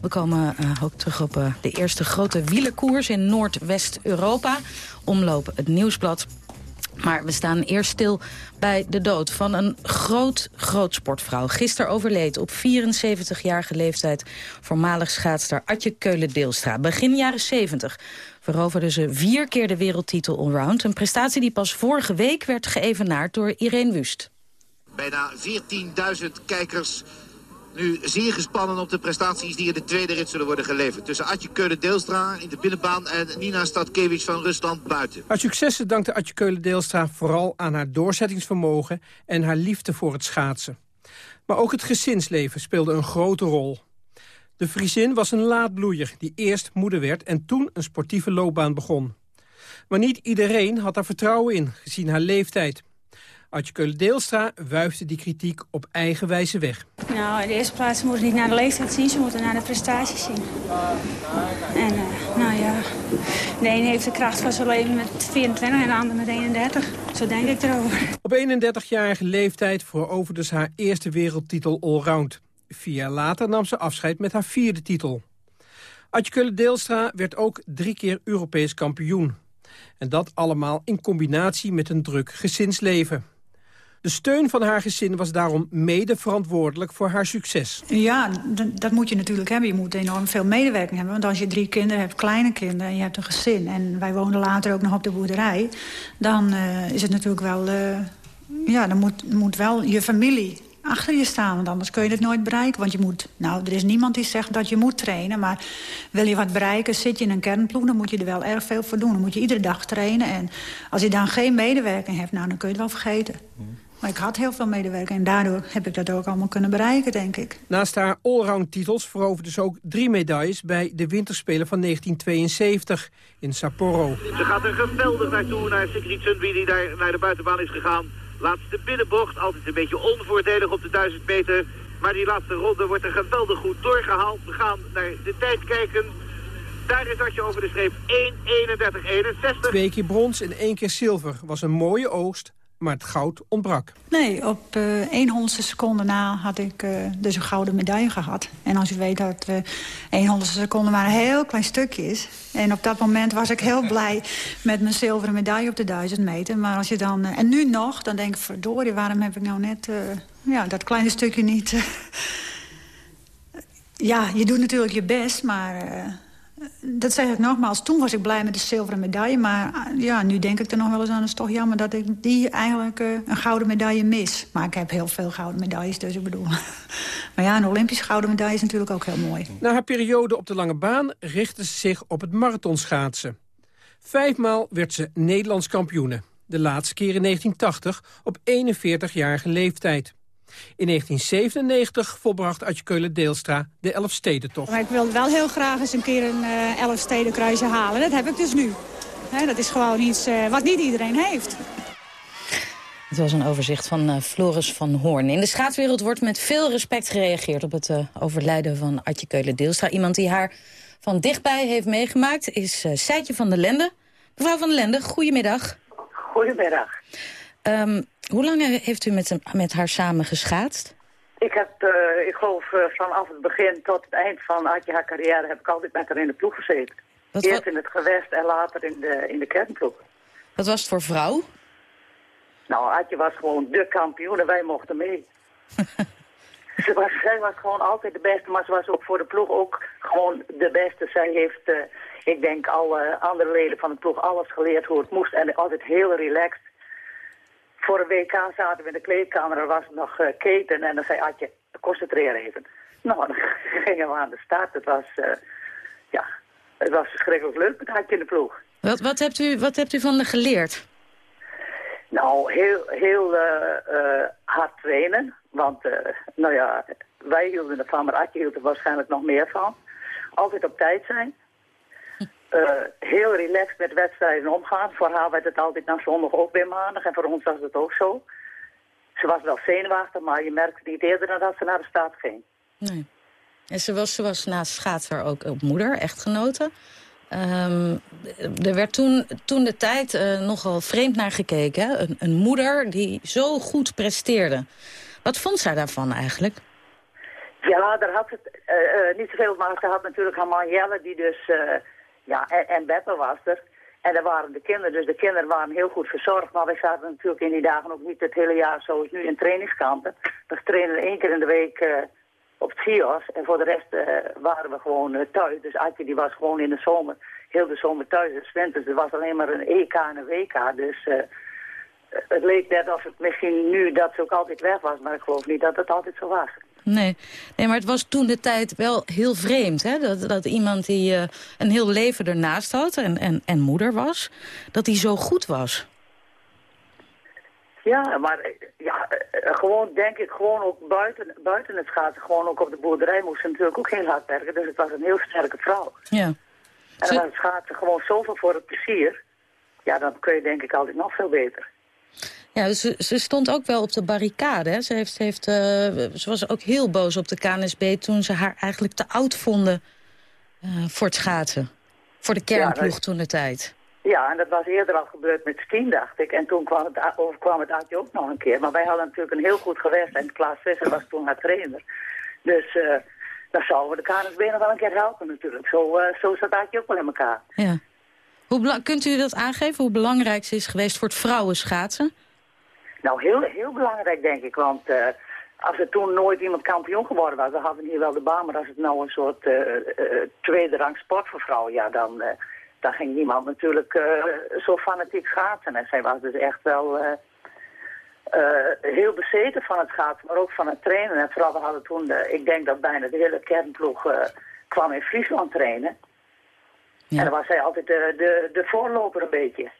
We komen uh, ook terug op uh, de eerste grote wielerkoers in Noordwest-Europa. Omloop het Nieuwsblad. Maar we staan eerst stil bij de dood van een groot, groot sportvrouw. Gisteren overleed op 74-jarige leeftijd voormalig schaatster Atje Keulen-Deelstra. Begin jaren 70 veroverde ze vier keer de wereldtitel allround. Een prestatie die pas vorige week werd geëvenaard door Irene Wust. Bijna 14.000 kijkers nu zeer gespannen op de prestaties die in de tweede rit zullen worden geleverd. Tussen Atje Keulen-Deelstra in de binnenbaan en Nina Statkevich van Rusland buiten. Haar successen dankte Atje Keulen-Deelstra vooral aan haar doorzettingsvermogen en haar liefde voor het schaatsen. Maar ook het gezinsleven speelde een grote rol. De Friesin was een laadbloeier die eerst moeder werd en toen een sportieve loopbaan begon. Maar niet iedereen had daar vertrouwen in, gezien haar leeftijd. Adje Keulen-Deelstra wuifde die kritiek op eigen wijze weg. Nou, in de eerste plaats moeten ze niet naar de leeftijd zien, ze moeten naar de prestaties zien. En uh, nou ja, de ene heeft de kracht van zijn leven met 24 en de ander met 31. Zo denk ik erover. Op 31-jarige leeftijd veroverde ze haar eerste wereldtitel allround. Vier jaar later nam ze afscheid met haar vierde titel. Atje deelstra werd ook drie keer Europees kampioen. En dat allemaal in combinatie met een druk gezinsleven. De steun van haar gezin was daarom mede verantwoordelijk voor haar succes. Ja, dat moet je natuurlijk hebben. Je moet enorm veel medewerking hebben. Want als je drie kinderen hebt, kleine kinderen, en je hebt een gezin... en wij woonden later ook nog op de boerderij... dan uh, is het natuurlijk wel... Uh, ja, dan moet, moet wel je familie achter je staan. Want anders kun je het nooit bereiken. Want je moet, nou, er is niemand die zegt dat je moet trainen. Maar wil je wat bereiken, zit je in een kernploeg... dan moet je er wel erg veel voor doen. Dan moet je iedere dag trainen. En als je dan geen medewerking hebt, nou, dan kun je het wel vergeten. Maar ik had heel veel medewerking en daardoor heb ik dat ook allemaal kunnen bereiken, denk ik. Naast haar allround titels veroverde ze ook drie medailles... bij de winterspelen van 1972 in Sapporo. Ze gaat er geweldig naartoe, naar Sigrid Sundby, die daar naar de buitenbaan is gegaan. Laatste binnenbocht, altijd een beetje onvoordelig op de 1000 meter. Maar die laatste ronde wordt er geweldig goed doorgehaald. We gaan naar de tijd kijken. Daar is je over de streep 1.31.61. Twee keer brons en één keer zilver was een mooie oogst maar het goud ontbrak. Nee, op uh, één honderdste seconde na had ik uh, dus een gouden medaille gehad. En als u weet dat uh, één honderdste seconde maar een heel klein stukje is. En op dat moment was ik heel blij met mijn zilveren medaille op de duizend meter. Maar als je dan, en nu nog, dan denk ik, verdorie, waarom heb ik nou net ja, dat kleine stukje niet... (laughs) ja, je doet natuurlijk je best, maar dat zeg ik nogmaals, toen was ik blij met de zilveren medaille. Maar ah, ja, nu denk ik er nog wel eens aan. Het is toch jammer dat ik die eigenlijk uh, een gouden medaille mis. Maar ik heb heel veel gouden medailles, dus ik bedoel... (laughs) maar ja, een Olympische gouden medaille is natuurlijk ook heel mooi. Na haar periode op de lange baan richtte ze zich op het marathonschaatsen. Vijfmaal werd ze Nederlands kampioene. De laatste keer in 1980 op 41-jarige leeftijd. In 1997 volbracht Adje Keulen-Deelstra de Elfstedentocht. Maar ik wil wel heel graag eens een keer een uh, Elfstedenkruisje halen. Dat heb ik dus nu. dat is gewoon iets uh, wat niet iedereen heeft. Het was een overzicht van uh, Floris van Hoorn. In de schaatswereld wordt met veel respect gereageerd... op het uh, overlijden van Adje Keulen-Deelstra. Iemand die haar van dichtbij heeft meegemaakt is uh, Seitje van der Lende. Mevrouw van der Lende, goedemiddag. Goedemiddag. Um, hoe lang heeft u met, met haar samen geschaatst? Ik heb, uh, ik geloof, uh, vanaf het begin tot het eind van Adje haar carrière heb ik altijd met haar in de ploeg gezeten. Wat, Eerst in het gewest en later in de, in de kernploeg. Wat was het voor vrouw? Nou, Adje was gewoon de kampioen en wij mochten mee. (laughs) ze was, zij was gewoon altijd de beste, maar ze was ook voor de ploeg ook gewoon de beste. Zij heeft, uh, ik denk, alle andere leden van de ploeg alles geleerd hoe het moest. En altijd heel relaxed voor een WK zaten we in de kleedkamer, er was nog uh, keten en dan zei Adje, concentreer even. Nou, (laughs) dan gingen we aan de start. Het was, uh, ja, het was verschrikkelijk leuk met Adje in de ploeg. Wat, wat, hebt, u, wat hebt u van geleerd? Nou, heel, heel uh, hard trainen. Want, nou ja, wij hielden ervan, maar Adje hield er waarschijnlijk nog meer van. Altijd op tijd zijn. Uh, heel relaxed met wedstrijden omgaan. Voor haar werd het altijd na zondag ook weer maandag en voor ons was het ook zo. Ze was wel zenuwachtig, maar je merkte niet eerder dan dat ze naar de staat ging. Nee. En ze was, ze was naast schaatser ook, ook moeder, echtgenote. Um, er werd toen, toen de tijd uh, nogal vreemd naar gekeken. Hè? Een, een, moeder die zo goed presteerde. Wat vond zij daarvan eigenlijk? Ja, daar had het uh, niet zoveel, maar ze had natuurlijk haar man Jelle... die dus ja, en, en was er. En er waren de kinderen, dus de kinderen waren heel goed verzorgd. Maar wij zaten natuurlijk in die dagen ook niet het hele jaar zoals nu in trainingskampen. We trainen één keer in de week uh, op het CIOS. En voor de rest uh, waren we gewoon uh, thuis. Dus Adje die was gewoon in de zomer, heel de zomer thuis. En winters, er was alleen maar een EK en een WK. Dus het leek net of het misschien nu dat ze ook altijd weg was. Maar ik geloof niet dat het altijd zo was. Nee. nee, maar het was toen de tijd wel heel vreemd. Hè? Dat, dat iemand die uh, een heel leven ernaast had en, en, en moeder was... dat hij zo goed was. Ja, maar ja, eh, gewoon denk ik, gewoon ook buiten, buiten het schaatsen, gewoon ook op de boerderij moest ze natuurlijk ook heel hard werken. Dus het was een heel sterke vrouw. Ja. En dan het schaatsen gewoon zoveel voor het plezier. Ja, dan kun je denk ik altijd nog veel beter. Ja, ze, ze stond ook wel op de barricade. Hè? Ze, heeft, heeft, uh, ze was ook heel boos op de KNSB toen ze haar eigenlijk te oud vonden uh, voor het schaatsen. Voor de kernploeg ja, toen de tijd. Ja, en dat was eerder al gebeurd met Stien, dacht ik. En toen kwam het, overkwam het Adje ook nog een keer. Maar wij hadden natuurlijk een heel goed gewest. En Klaas Visser was toen haar trainer. Dus uh, dan zouden we de KNSB nog wel een keer helpen natuurlijk. Zo, uh, zo staat je ook wel in elkaar. Ja. Hoe kunt u dat aangeven, hoe belangrijk ze is geweest voor het vrouwenschaatsen? Nou, heel, heel belangrijk denk ik, want... Uh, als er toen nooit iemand kampioen geworden was, dan hadden we hier wel de baan. Maar als het nou een soort uh, tweede rang sport voor vrouwen, ja, dan, dan ging niemand natuurlijk zo fanatiek schaatsen. En zij was dus echt wel heel bezeten van het schaatsen, maar ook van het trainen. En vooral we hadden toen, ik denk dat bijna de hele kernploeg kwam in Friesland trainen. Ja. En dan was zij altijd de, de, de voorloper een beetje.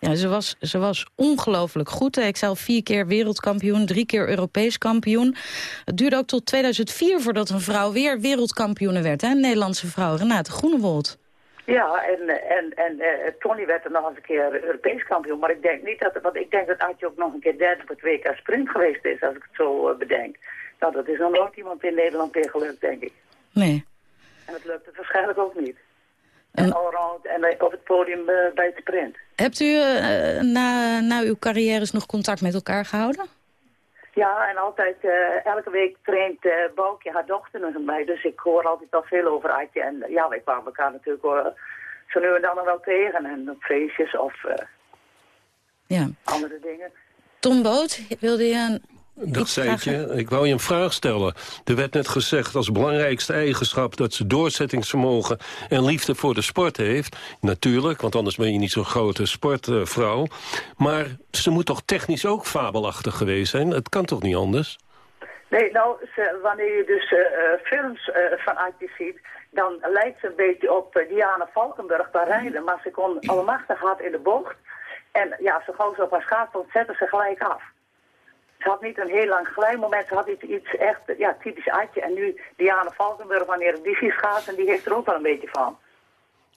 Ja, ze was, ze was ongelooflijk goed. Ik zelf vier keer wereldkampioen, drie keer Europees kampioen. Het duurde ook tot 2004 voordat een vrouw weer wereldkampioene werd. Hè? Een Nederlandse vrouw, Renate Groenewold. Ja, en, en, en uh, Tony werd er nog eens een keer Europees kampioen. Maar ik denk niet dat, want ik denk dat Adje ook nog een keer derde op het WK sprint geweest is, als ik het zo uh, bedenk. Nou, dat is nog nooit iemand in Nederland weer gelukt, denk ik. Nee. En het lukt het waarschijnlijk ook niet. En allround en op het podium uh, bij het sprint. Hebt u uh, na, na uw carrières nog contact met elkaar gehouden? Ja, en altijd, uh, elke week traint uh, Boukje haar dochter nog bij. Dus ik hoor altijd al veel over Adje. En ja, wij kwamen elkaar natuurlijk uh, zo nu en dan nog wel tegen. En op feestjes of ja. andere dingen. Tom Boot, wilde je een Dag Seitje, ik wou je een vraag stellen. Er werd net gezegd als belangrijkste eigenschap... dat ze doorzettingsvermogen en liefde voor de sport heeft. Natuurlijk, want anders ben je niet zo'n grote sportvrouw. maar ze moet toch technisch ook fabelachtig geweest zijn? Het kan toch niet anders? Nee, nou, ze, wanneer je dus uh, films uh, van Aitje ziet... dan lijkt ze een beetje op Diana Valkenburg bij rijden. Maar ze kon allemachtig hard in de bocht. En ja, zo gauw ze op haar schaats zetten ze gelijk af. Ze had niet een heel lang glijmoment, ze had iets, iets echt ja, typisch Adje. En nu Diana Valkenburg, wanneer het die gaat, en die heeft er ook wel een beetje van.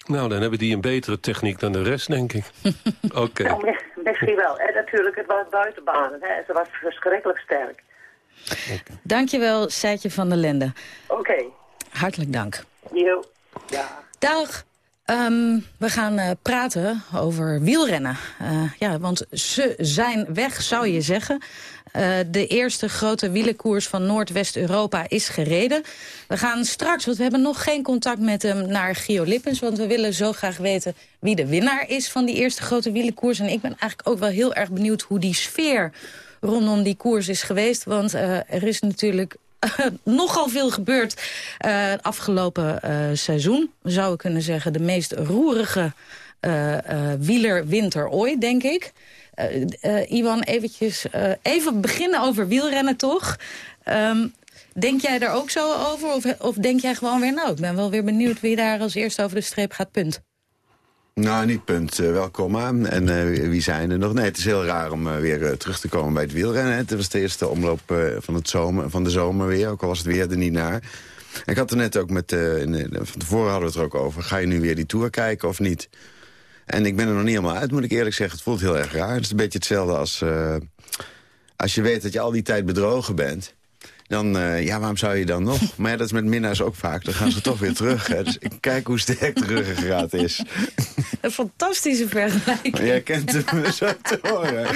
Nou, dan hebben die een betere techniek dan de rest, denk ik. (laughs) Oké. Nou, misschien wel. En natuurlijk, het was buitenbanen. Hè. Ze was verschrikkelijk sterk. Okay. Dankjewel, Seitje van der Lende. Oké. Hartelijk dank. Jo. Ja. Dag. Um, we gaan uh, praten over wielrennen. Uh, ja, want ze zijn weg, zou je zeggen. Uh, de eerste grote wielenkoers van Noordwest-Europa is gereden. We gaan straks, want we hebben nog geen contact met hem, naar Gio Lippens. Want we willen zo graag weten wie de winnaar is van die eerste grote wielenkoers. En ik ben eigenlijk ook wel heel erg benieuwd hoe die sfeer rondom die koers is geweest. Want er is natuurlijk (laughs) nogal veel gebeurd uh, afgelopen uh, seizoen. We zouden kunnen zeggen de meest roerige wielerwinter ooit, denk ik. Iwan, eventjes, even beginnen over wielrennen, toch? Um, denk jij daar ook zo over? Of, of denk jij gewoon weer, nou, ik ben wel weer benieuwd... wie daar als eerste over de streep gaat, punt? Nou, niet punt. Uh, welkom aan. En uh, wie zijn er nog? Nee, het is heel raar om uh, weer terug te komen bij het wielrennen. Het was de eerste omloop van, het zomer, van de zomer weer. Ook al was het weer er niet naar. ik had er net ook met... In, van tevoren hadden we het er ook over. Ga je nu weer die Tour kijken of niet? En ik ben er nog niet helemaal uit, moet ik eerlijk zeggen. Het voelt heel erg raar. Het is een beetje hetzelfde als... als je weet dat je al die tijd bedrogen bent dan, uh, ja, waarom zou je dan nog? Maar ja, dat is met minnaars ook vaak. Dan gaan ze toch weer terug. Hè. Dus ik kijk hoe sterk de ruggengraat is. Een fantastische vergelijking. Jij kent hem (laughs) zo te horen.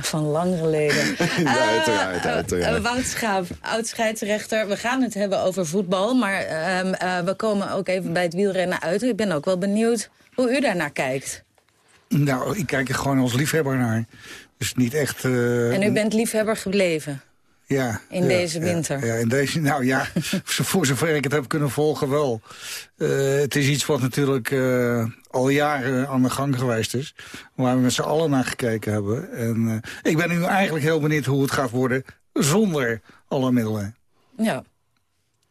Van lang geleden. Ja, uiteraard, eh, uiteraard. Uh, Wout Schaap, oud-scheidsrechter. We gaan het hebben over voetbal. Maar uh, we komen ook even bij het wielrennen uit. Ik ben ook wel benieuwd hoe u daarnaar kijkt. Nou, ik kijk er gewoon als liefhebber naar. Dus niet echt... Uh, en u bent liefhebber gebleven? Ja. In deze winter? Ja, in deze, nou ja, (laughs) voor zover ik het heb kunnen volgen wel. Uh, het is iets wat natuurlijk uh, al jaren aan de gang geweest is. Waar we met z'n allen naar gekeken hebben. En ik ben nu eigenlijk heel benieuwd hoe het gaat worden zonder alle middelen. Ja.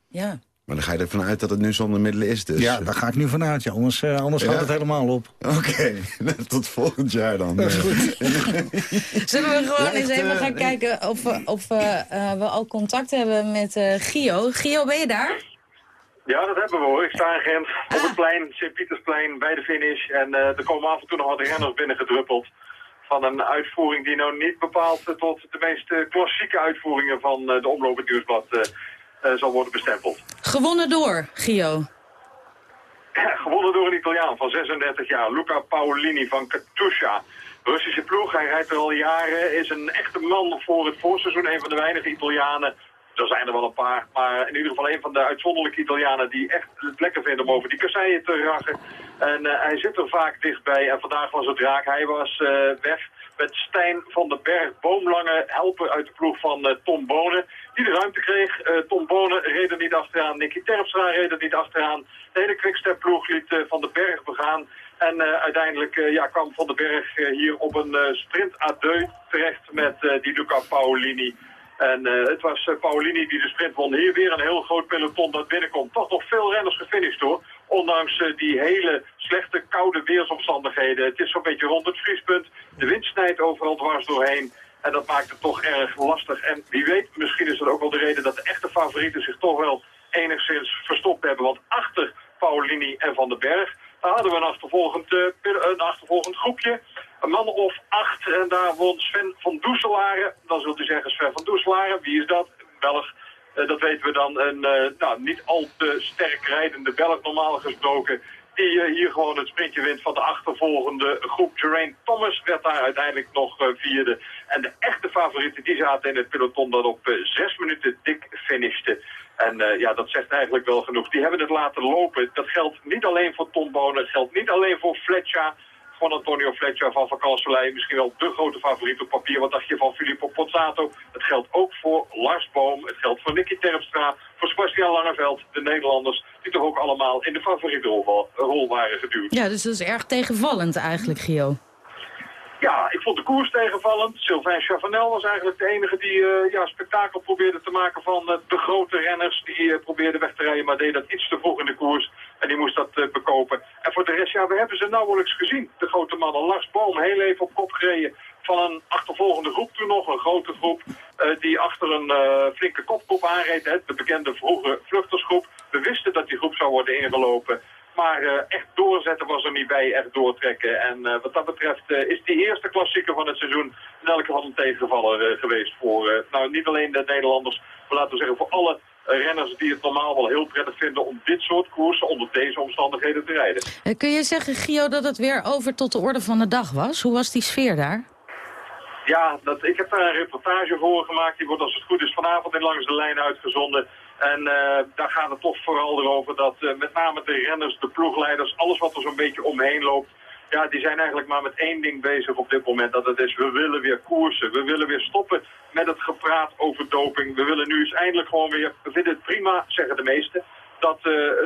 Ja. Maar dan ga je ervan uit dat het nu zonder middelen is dus. Ja, daar ga ik nu vanuit. Ja. Anders, uh, anders ja? gaat het helemaal op. Oké, okay. (laughs) tot volgend jaar dan. Dat is goed. (laughs) Zullen we gewoon eens even gaan kijken of, we, of uh, we al contact hebben met uh, Gio. Gio, ben je daar? Ja, dat hebben we hoor. Ik sta in Gent op het plein, Sint-Pietersplein, bij de finish. En er komen af en toe nog wat renners binnen gedruppeld. Van een uitvoering die nou niet bepaalt tot de meest klassieke uitvoeringen van de Omloop het Nieuwsblad uh, zal worden bestempeld. Gewonnen door, Gio? (clears throat) gewonnen door een Italiaan van 36 jaar, Luca Paolini van Katusha. Russische ploeg, hij rijdt er al jaren, is een echte man voor het voorseizoen. Een van de weinige Italianen er zijn er wel een paar. Maar in ieder geval een van de uitzonderlijke Italianen die echt het lekker vinden om over die kasseien te rachen. En uh, hij zit er vaak dichtbij. En vandaag was het raak. Hij was uh, weg met Stijn van den Berg, boomlange helper uit de ploeg van uh, Tom Bonen. Die de ruimte kreeg. Tom Bonen reed er niet achteraan. Nicky Terpstra reed er niet achteraan. De hele Quickstep-ploeg liet Van den Berg begaan. En uiteindelijk ja, kwam Van den Berg hier op een sprint à deux terecht met die Luca Paolini. En uh, het was uh, Paulini die de sprint won. Hier weer een heel groot peloton dat binnenkomt. Toch nog veel renners gefinished hoor. Ondanks uh, die hele slechte, koude weersomstandigheden. Het is zo'n beetje rond het vriespunt. De wind snijdt overal dwars doorheen. En dat maakt het toch erg lastig. En wie weet, misschien is dat ook wel de reden dat de echte favorieten zich toch wel enigszins verstopt hebben. Want achter Paulini en Van den Berg, hadden we een achtervolgend, achtervolgend groepje een man of acht. En daar won Sven van Doeselaren. Dan zult u zeggen Sven van Doeselaren. Wie is dat? Belg. Uh, dat weten we dan. Een uh, nou, niet al te sterk rijdende Belg normaal gesproken. Die uh, hier gewoon het sprintje wint van de achtervolgende groep. Geraint Thomas werd daar uiteindelijk nog vierde. En de echte favorieten die zaten in het peloton dat op zes minuten dik finishte. En ja, dat zegt eigenlijk wel genoeg. Die hebben het laten lopen. Dat geldt niet alleen voor Tom het geldt niet alleen voor Fletcher van Antonio Fletcher van Van Misschien wel de grote favoriet op papier. Wat dacht je van Filippo Pozzato? Het geldt ook voor Lars Boom. Het geldt voor Nicky Terpstra. Voor Sebastian Langeveld. De Nederlanders die toch ook allemaal in de favoriete rol, rol waren geduwd. Ja, dus dat is erg tegenvallend eigenlijk, Gio. Ja, ik vond de koers tegenvallend. Sylvain Chavanel was eigenlijk de enige die uh, ja, spektakel probeerde te maken van uh, de grote renners. Die uh, probeerde weg te rijden, maar deed dat iets te vroeg in de koers. En die moest dat bekopen. En voor de rest, ja, we hebben ze nauwelijks gezien. De grote mannen. Lars Boom, heel even op kop gereden van een achtervolgende groep toen nog. Een grote groep die achter een flinke kopgroep aanreed. Hè, de bekende vroege vluchtersgroep. We wisten dat die groep zou worden ingelopen. Maar uh, echt doorzetten was er niet bij, echt doortrekken. En uh, wat dat betreft uh, is die eerste klassieker van het seizoen in elk geval een tegenvaller geweest voor, nou niet alleen de Nederlanders, maar laten we zeggen voor alle renners die het normaal wel heel prettig vinden om dit soort koersen onder deze omstandigheden te rijden. kun je zeggen, Gio, dat het weer over tot de orde van de dag was? Hoe was die sfeer daar? Ja, dat, ik heb daar een reportage voor gemaakt. Die wordt als het goed is vanavond in Langs de Lijn uitgezonden. En uh, daar gaat het toch vooral over dat uh, met name de renners, de ploegleiders, alles wat er zo'n beetje omheen loopt, ja, die zijn eigenlijk maar met één ding bezig op dit moment. Dat het is, we willen weer koersen. We willen weer stoppen met het gepraat over doping. We willen nu eens eindelijk gewoon weer, we vinden het prima, zeggen de meesten, dat uh,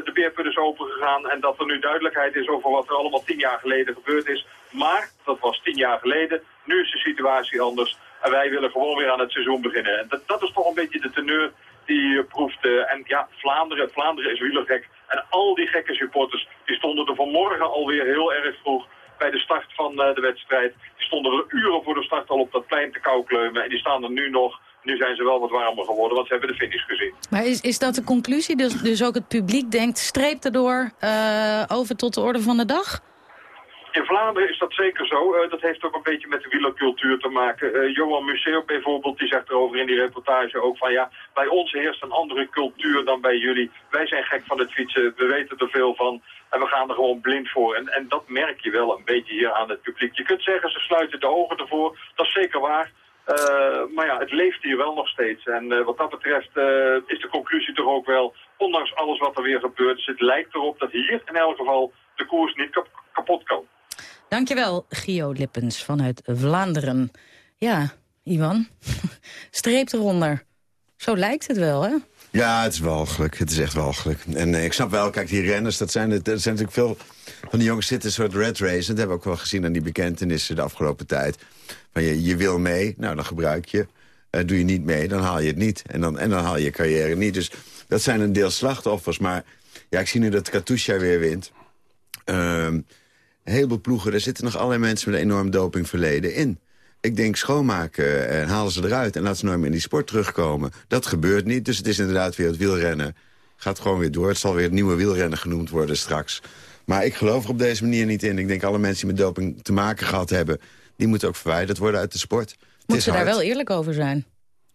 de beerput is opengegaan en dat er nu duidelijkheid is over wat er allemaal tien jaar geleden gebeurd is. Maar, dat was tien jaar geleden, nu is de situatie anders. En wij willen gewoon weer aan het seizoen beginnen. En dat, dat is toch een beetje de teneur die proefde. En ja, Vlaanderen, Vlaanderen is wielergek. En al die gekke supporters, die stonden er vanmorgen alweer heel erg vroeg bij de start van uh, de wedstrijd. Die stonden er uren voor de start al op dat plein te koukleumen. En die staan er nu nog. Nu zijn ze wel wat warmer geworden, want ze hebben de finish gezien. Maar is, is dat de conclusie? Dus, dus ook het publiek denkt, streep erdoor uh, over tot de orde van de dag? In Vlaanderen is dat zeker zo. Uh, dat heeft ook een beetje met de wielercultuur te maken. Uh, Johan Museo bijvoorbeeld, die zegt erover in die reportage ook van ja, bij ons heerst een andere cultuur dan bij jullie. Wij zijn gek van het fietsen, we weten er veel van en we gaan er gewoon blind voor. En, en dat merk je wel een beetje hier aan het publiek. Je kunt zeggen, ze sluiten de ogen ervoor, dat is zeker waar. Uh, maar ja, het leeft hier wel nog steeds. En wat dat betreft is de conclusie toch ook wel, ondanks alles wat er weer gebeurt, dus het lijkt erop dat hier in elk geval de koers niet kap kapot kan. Dankjewel, Gio Lippens vanuit Vlaanderen. Ja, Ivan, (laughs) streep eronder. Zo lijkt het wel, hè? Ja, het is walgelijk. Het is echt walgelijk. En uh, ik snap wel, kijk, die renners, dat zijn, dat zijn natuurlijk veel... van die jongens zitten een soort red race. Dat hebben we ook wel gezien aan die bekentenissen de afgelopen tijd. Van je, je wil mee, nou dan gebruik je. Uh, doe je niet mee, dan haal je het niet. En dan, en dan haal je je carrière niet. Dus dat zijn een deel slachtoffers. Maar ja, ik zie nu dat Katusha weer wint. Ehm een heleboel ploegen, daar zitten nog allerlei mensen met een enorm dopingverleden in. Ik denk schoonmaken en halen ze eruit en laten ze nooit meer in die sport terugkomen. Dat gebeurt niet, dus het is inderdaad weer het wielrennen. Gaat gewoon weer door. Het zal weer het nieuwe wielrennen genoemd worden straks. Maar ik geloof er op deze manier niet in. Ik denk alle mensen die met doping te maken gehad hebben... die moeten ook verwijderd worden uit de sport. Moet ze daar wel eerlijk over zijn?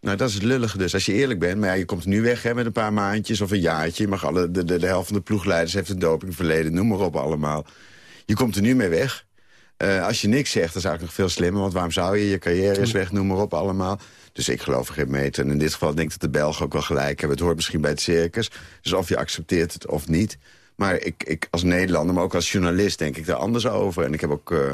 Nou, dat is het lullige dus. Als je eerlijk bent, maar ja, je komt nu weg hè, met een paar maandjes of een jaartje. Je mag alle, de, de, de helft van de ploegleiders heeft een dopingverleden, noem maar op allemaal. Je komt er nu mee weg. Eh, als je niks zegt, dat is eigenlijk nog veel slimmer. Want waarom zou je? Je carrière is weg, noem maar op allemaal. Dus ik geloof geen meter. En in dit geval denk ik dat de Belgen ook wel gelijk hebben. Het hoort misschien bij het circus. Dus of je accepteert het of niet. Maar ik, ik als Nederlander, maar ook als journalist denk ik daar anders over. En ik heb ook... Uh,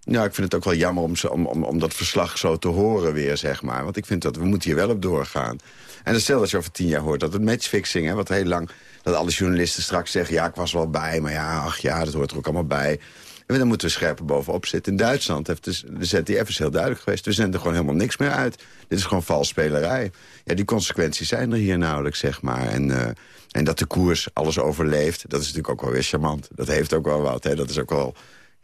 ja, ik vind het ook wel jammer om, om, om, om dat verslag zo te horen weer, zeg maar. Want ik vind dat we moeten hier wel op doorgaan. En stel dat je over tien jaar hoort dat het matchfixing, hè, wat heel lang... dat alle journalisten straks zeggen, ja, ik was wel bij... maar ja, ach ja, dat hoort er ook allemaal bij. En dan moeten we scherper bovenop zitten. In Duitsland heeft de ZDF is heel duidelijk geweest. We zenden gewoon helemaal niks meer uit. Dit is gewoon valsspelerij. Ja, die consequenties zijn er hier nauwelijks, zeg maar. En, uh, en dat de koers alles overleeft, dat is natuurlijk ook wel weer charmant. Dat heeft ook wel wat, hè. Dat is ook wel...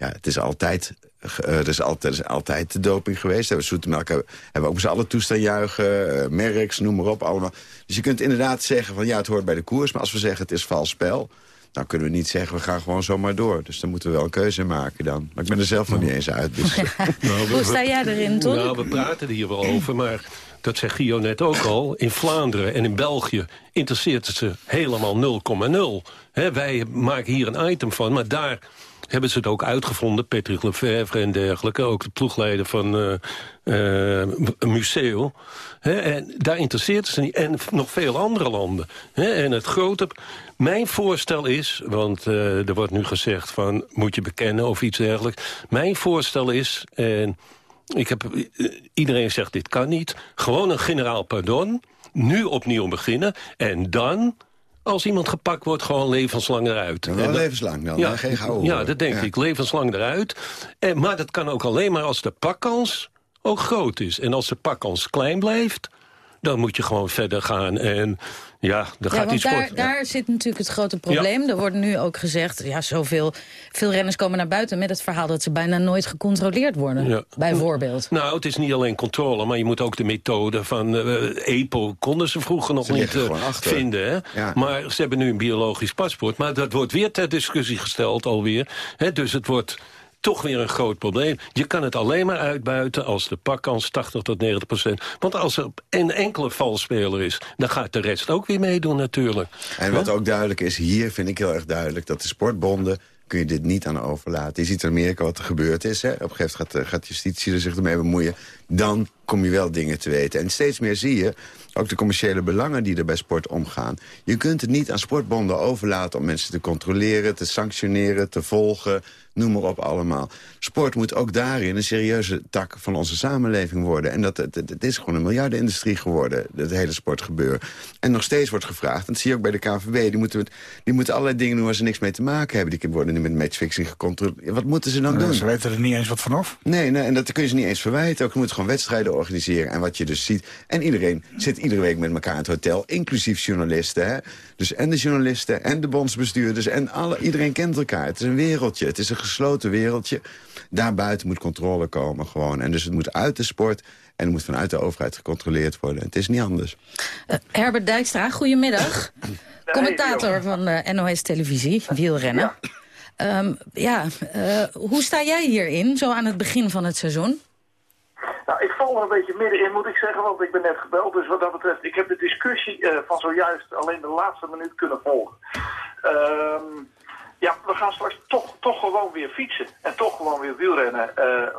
Ja, het is altijd, uh, er is altijd, er is altijd de doping geweest. We Zoetemelk hebben, hebben ook met z'n allen toestaan juichen. Uh, Merks, noem maar op, allemaal. Dus je kunt inderdaad zeggen van ja, het hoort bij de koers. Maar als we zeggen het is vals spel dan kunnen we niet zeggen, we gaan gewoon zomaar door. Dus dan moeten we wel een keuze maken dan. Maar ik ben er zelf nog niet eens uit. Dus. (laughs) nou, Hoe sta jij erin, Ton? Nou, we praten er hier wel over, maar dat zegt Gio net ook al... in Vlaanderen en in België interesseert het ze helemaal 0,0. Wij maken hier een item van, maar daar hebben ze het ook uitgevonden. Patrick Lefevre en dergelijke. Ook de ploegleider van uh, uh, Museo. en daar interesseert ze niet. En nog veel andere landen. en het grote... Mijn voorstel is, want uh, er wordt nu gezegd van... moet je bekennen of iets dergelijks. Mijn voorstel is... en ik heb, iedereen zegt dit kan niet. Gewoon een generaal pardon. Nu opnieuw beginnen. En dan als iemand gepakt wordt, gewoon levenslang eruit. wel levenslang dan, ja, geen gouden. Ja, dat denk ik. Levenslang eruit. En, maar dat kan ook alleen maar als de pakkans ook groot is. En als de pakkans klein blijft, dan moet je gewoon verder gaan. En ja, dan gaat ja, iets daar, daar zit natuurlijk het grote probleem. Er wordt nu ook gezegd, ja, zoveel veel renners komen naar buiten... met het verhaal dat ze bijna nooit gecontroleerd worden, bijvoorbeeld. Nou, het is niet alleen controle, maar je moet ook de methode van uh, EPO... konden ze vroeger nog niet uh, vinden. Hè? Maar ze hebben nu een biologisch paspoort. Maar dat wordt weer ter discussie gesteld alweer. Hè? Dus het wordt toch weer een groot probleem. Je kan het alleen maar uitbuiten als de pakkans 80 tot 90 procent. Want als er een enkele valspeler is, dan gaat de rest ook weer meedoen natuurlijk. En wat ook duidelijk is, hier vind ik heel erg duidelijk... dat de sportbonden kun je dit niet aan overlaten. Je ziet in Amerika wat er gebeurd is. Hè? Op een gegeven moment gaat, gaat justitie er zich ermee bemoeien. Dan kom je wel dingen te weten. En steeds meer zie je ook de commerciële belangen die er bij sport omgaan. Je kunt het niet aan sportbonden overlaten om mensen te controleren... te sanctioneren, te volgen, noem maar op allemaal. Sport moet ook daarin een serieuze tak van onze samenleving worden. En dat, het, het is gewoon een miljardenindustrie geworden, het hele sportgebeuren. En nog steeds wordt gevraagd, en dat zie je ook bij de KVB... die moeten, die moeten allerlei dingen doen waar ze niks mee te maken hebben. Die worden nu met matchfixing gecontroleerd. Wat moeten ze dan doen? Ze weten er niet eens wat vanaf. Nee, nee, en dat kun je ze niet eens verwijten. Ook je moet gewoon wedstrijden organiseren. En wat je dus ziet... En iedereen zit iedere week met elkaar in het hotel, inclusief journalisten. Hè? Dus en de journalisten en de bondsbestuurders en alle, iedereen kent elkaar. Het is een wereldje, het is een gesloten wereldje. Daarbuiten moet controle komen gewoon. En dus het moet uit de sport en het moet vanuit de overheid gecontroleerd worden. Het is niet anders. Uh, Herbert Dijkstra, goedemiddag. Commentator van uh, eh, NOS Televisie, wielrennen. Ja, um, ja uh, hoe sta jij hierin, zo aan het begin van het seizoen? Nou, ik val er een beetje middenin, moet ik zeggen, want ik ben net gebeld. Dus wat dat betreft, ik heb de discussie uh, van zojuist alleen de laatste minuut kunnen volgen. Uh, ja, we gaan straks toch, toch gewoon weer fietsen. En toch gewoon weer wielrennen. Uh,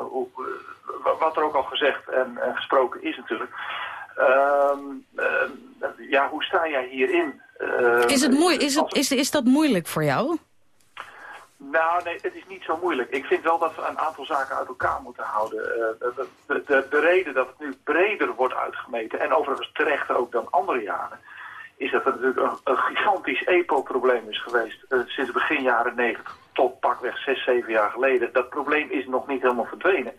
wat er ook al gezegd en, en gesproken is natuurlijk. Ehm, ja, hoe sta jij hierin? is, het moe is, het, is, is dat moeilijk voor jou? Nou, nee, het is niet zo moeilijk. Ik vind wel dat we een aantal zaken uit elkaar moeten houden. De, de, de, reden dat het nu breder wordt uitgemeten, en overigens terecht ook dan andere jaren, is dat er natuurlijk een, gigantisch EPO-probleem is geweest uh, sinds begin jaren 90 tot pakweg 6, 7 jaar geleden. Dat probleem is nog niet helemaal verdwenen.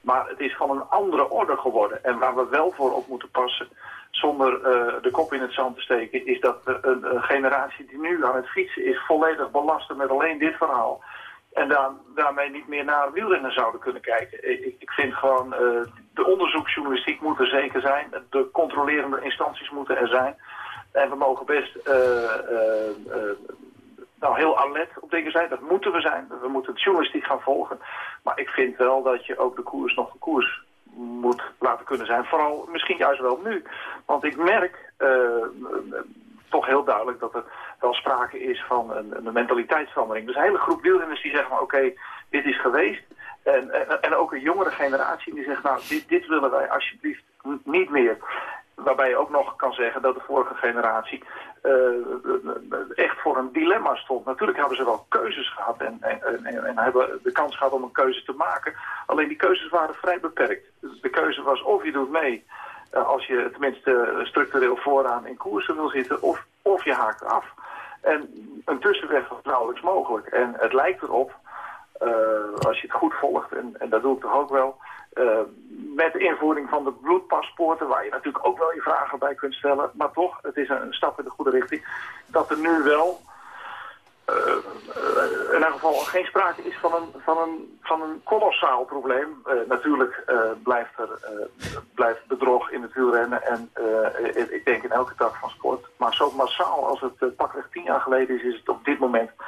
Maar het is van een andere orde geworden. En waar we wel voor op moeten passen, zonder uh, de kop in het zand te steken, is dat een, generatie die nu aan het fietsen is volledig belast met alleen dit verhaal. En dan, daarmee niet meer naar wielrennen zouden kunnen kijken. Ik, ik vind gewoon, uh, de onderzoeksjournalistiek moet er zeker zijn. De controlerende instanties moeten er zijn. En we mogen best uh, nou, heel alert op dingen zijn. Dat moeten we zijn. We moeten het journalistiek gaan volgen. Maar ik vind wel dat je ook de koers nog de koers moet laten kunnen zijn. Vooral misschien juist wel nu. Want ik merk uh, toch heel duidelijk dat er wel sprake is van een, een mentaliteitsverandering. Dus een hele groep wielrenners die zeggen, oké, dit is geweest. En, en, en ook een jongere generatie die zegt, nou, dit, dit willen wij alsjeblieft niet meer. Waarbij je ook nog kan zeggen dat de vorige generatie eh, echt voor een dilemma stond. Natuurlijk hebben ze wel keuzes gehad en, en, en, en hebben de kans gehad om een keuze te maken. Alleen die keuzes waren vrij beperkt. De keuze was of je doet mee eh, als je tenminste structureel vooraan in koersen wil zitten, of, of je haakt af. En een tussenweg was nauwelijks mogelijk. En het lijkt erop, als je het goed volgt, en, en dat doe ik toch ook wel, eh, met de invoering van de bloedpaspoorten, waar je natuurlijk ook wel je vragen bij kunt stellen, maar toch, het is een, stap in de goede richting, dat er nu wel eh, eh, in elk geval geen sprake is van een, van een, van een kolossaal probleem. Eh, natuurlijk eh, blijft er eh, blijft bedrog in het wielrennen en eh, ik, denk in elke tak van sport. Maar zo massaal als het pakweg tien jaar geleden is, is het op dit moment, eh,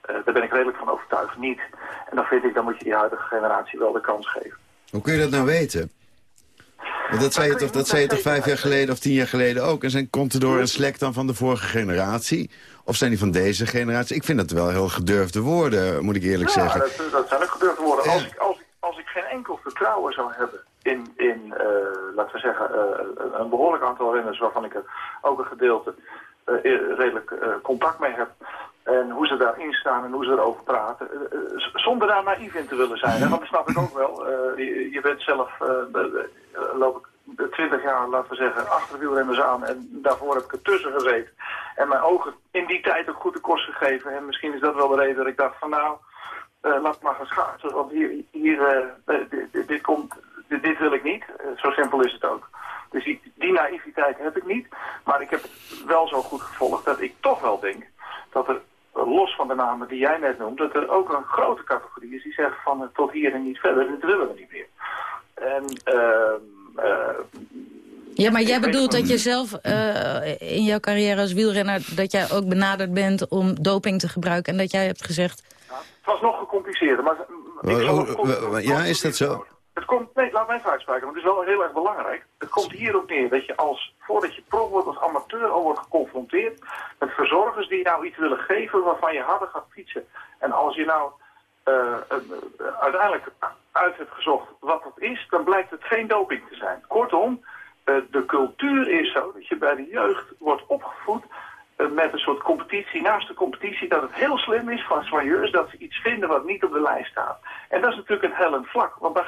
daar ben ik redelijk van overtuigd, niet. En dan vind ik, dan moet je die huidige generatie wel de kans geven. Hoe kun je dat nou weten? Want dat zei je toch, dat zei je toch vijf jaar geleden of tien jaar geleden ook? En zijn Contador en Slek dan van de vorige generatie? Of zijn die van deze generatie? Ik vind dat wel heel gedurfde woorden, moet ik eerlijk ja, zeggen. Dat, dat zijn ook gedurfde woorden. Als, ik, als, ik, als ik geen enkel vertrouwen zou hebben in, in eh, laten we zeggen, eh, een behoorlijk aantal renners waarvan ik er ook een gedeelte eh, redelijk eh, contact mee heb. En hoe ze daarin staan en hoe ze erover praten. eh, eh, zonder daar naïef in te willen zijn. Hè? Want dat snap ik ook wel. Eh, je, je bent zelf, loop ik twintig jaar, laten we zeggen, achter de wielrenners aan. En daarvoor heb ik ertussen gezeten. En mijn ogen in die tijd ook goed de kost gegeven. En misschien is dat wel de reden dat ik dacht van nou, eh, laat maar gaan schaatsen. Want hier, hier dit, komt, dit, wil ik niet. Zo simpel is het ook. Dus die, die naïviteit heb ik niet. Maar ik heb het wel zo goed gevolgd dat ik toch wel denk dat er, los van de namen die jij net noemt, dat er ook een grote categorie is die zegt van eh, tot hier en niet verder, dit willen we niet meer. En ehm, eh, Ja, maar jij bedoelt dat je zelf eh, in jouw carrière als wielrenner... dat jij ook benaderd bent om doping te gebruiken... en dat jij hebt gezegd... het was nog gecompliceerder. Maar, ik wa- ja, is dat zo? Het komt, nee, laat mij even uitspreken, want het is wel heel erg belangrijk. Het komt hierop neer dat je als, voordat je pro wordt als amateur al wordt geconfronteerd met verzorgers die nou iets willen geven waarvan je harder gaat fietsen. En als je nou eh, eh, uiteindelijk uit hebt gezocht wat dat is, dan blijkt het geen doping te zijn. Kortom, eh, de cultuur is zo dat je bij de jeugd wordt opgevoed met een soort competitie, naast de competitie, dat het heel slim is van soigneurs dat ze iets vinden wat niet op de lijst staat. En dat is natuurlijk een hellend vlak, want dan,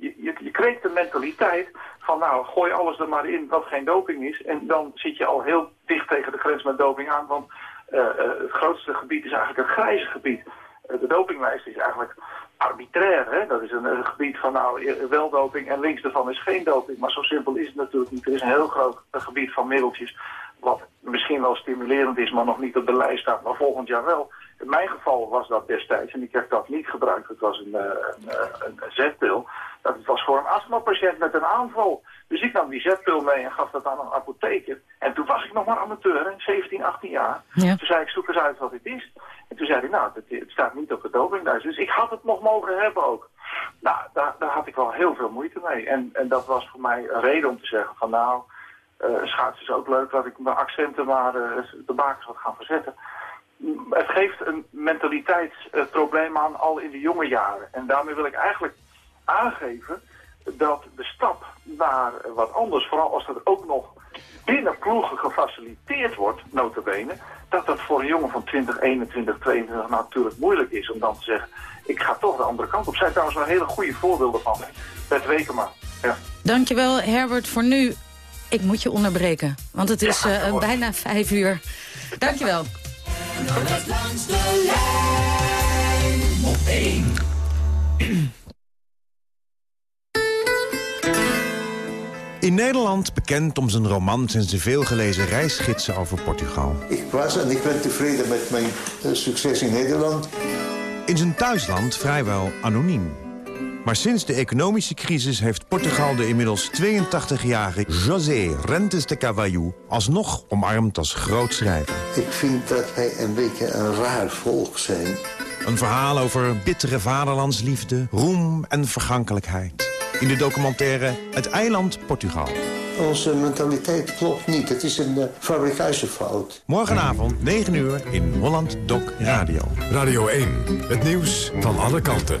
je, je, de mentaliteit van nou, gooi alles er maar in wat geen doping is. En dan zit je al heel dicht tegen de grens met doping aan, want eh, eh, het grootste gebied is eigenlijk het grijze gebied. Eh, de dopinglijst is eigenlijk arbitrair. Hè? Dat is een, een gebied van nou, wel doping en links daarvan is geen doping. Maar zo simpel is het natuurlijk niet. Er is een heel groot gebied van middeltjes wat misschien wel stimulerend is, maar nog niet op de lijst staat, maar volgend jaar wel. In mijn geval was dat destijds, en ik heb dat niet gebruikt, het was een, eh, een, eh, een, een zetpil. Dat het was voor een astmapatiënt met een aanval. Dus ik nam die zetpil mee en gaf dat aan een apotheker. En toen was ik nog maar amateur, hè, 17, 18 jaar. Ja. Toen zei ik, zoek eens uit wat dit is. En toen zei hij, nou, het, het staat niet op de dopinglijst. Dus ik had het nog mogen hebben ook. Nou, daar, daar had ik wel heel veel moeite mee. En, en dat was voor mij een reden om te zeggen van nou, eh schaatsen is ook leuk, dat ik mijn accenten maar eh, de bakens wat gaan verzetten. Het geeft een mentaliteitsprobleem aan al in de jonge jaren. En daarmee wil ik eigenlijk aangeven dat de stap naar wat anders, vooral als dat ook nog binnen ploegen gefaciliteerd wordt, notabene, dat dat voor een jongen van 20, 21, 22 natuurlijk moeilijk is om dan te zeggen, ik ga toch de andere kant op. Zijn trouwens wel hele goede voorbeelden van. Bert Wekema. Ja. Dankjewel Herbert voor nu. Ik moet je onderbreken, want het is Ja, eh, bijna vijf uur. Dankjewel. NOS langs de lijn op. In Nederland bekend om zijn romans en zijn veelgelezen reisgidsen over Portugal. Ik was en ik ben tevreden met mijn eh, succes in Nederland. In zijn thuisland vrijwel anoniem. Maar sinds de economische crisis heeft Portugal de inmiddels 82-jarige José Rentes de Cavallo alsnog omarmd als groot schrijver. Ik vind dat wij een beetje een raar volk zijn. Een verhaal over bittere vaderlandsliefde, roem en vergankelijkheid. In de documentaire Het eiland Portugal. Onze mentaliteit klopt niet. Het is een uh, fabrikatiefout. Morgenavond 9 uur in Holland Doc Radio. Radio 1, het nieuws van alle kanten.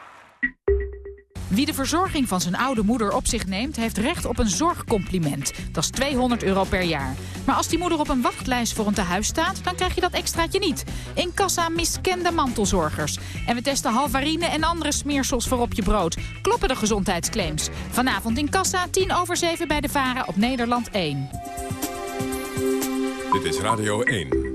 Wie de verzorging van zijn oude moeder op zich neemt... heeft recht op een zorgcompliment. Dat is 200 euro per jaar. Maar als die moeder op een wachtlijst voor een tehuis staat... dan krijg je dat extraatje niet. In kassa miskende mantelzorgers. En we testen halvarine en andere smeersels voor op je brood. Kloppen de gezondheidsclaims. Vanavond in kassa, 10 over 7 bij de Varen op Nederland 1. Dit is Radio 1.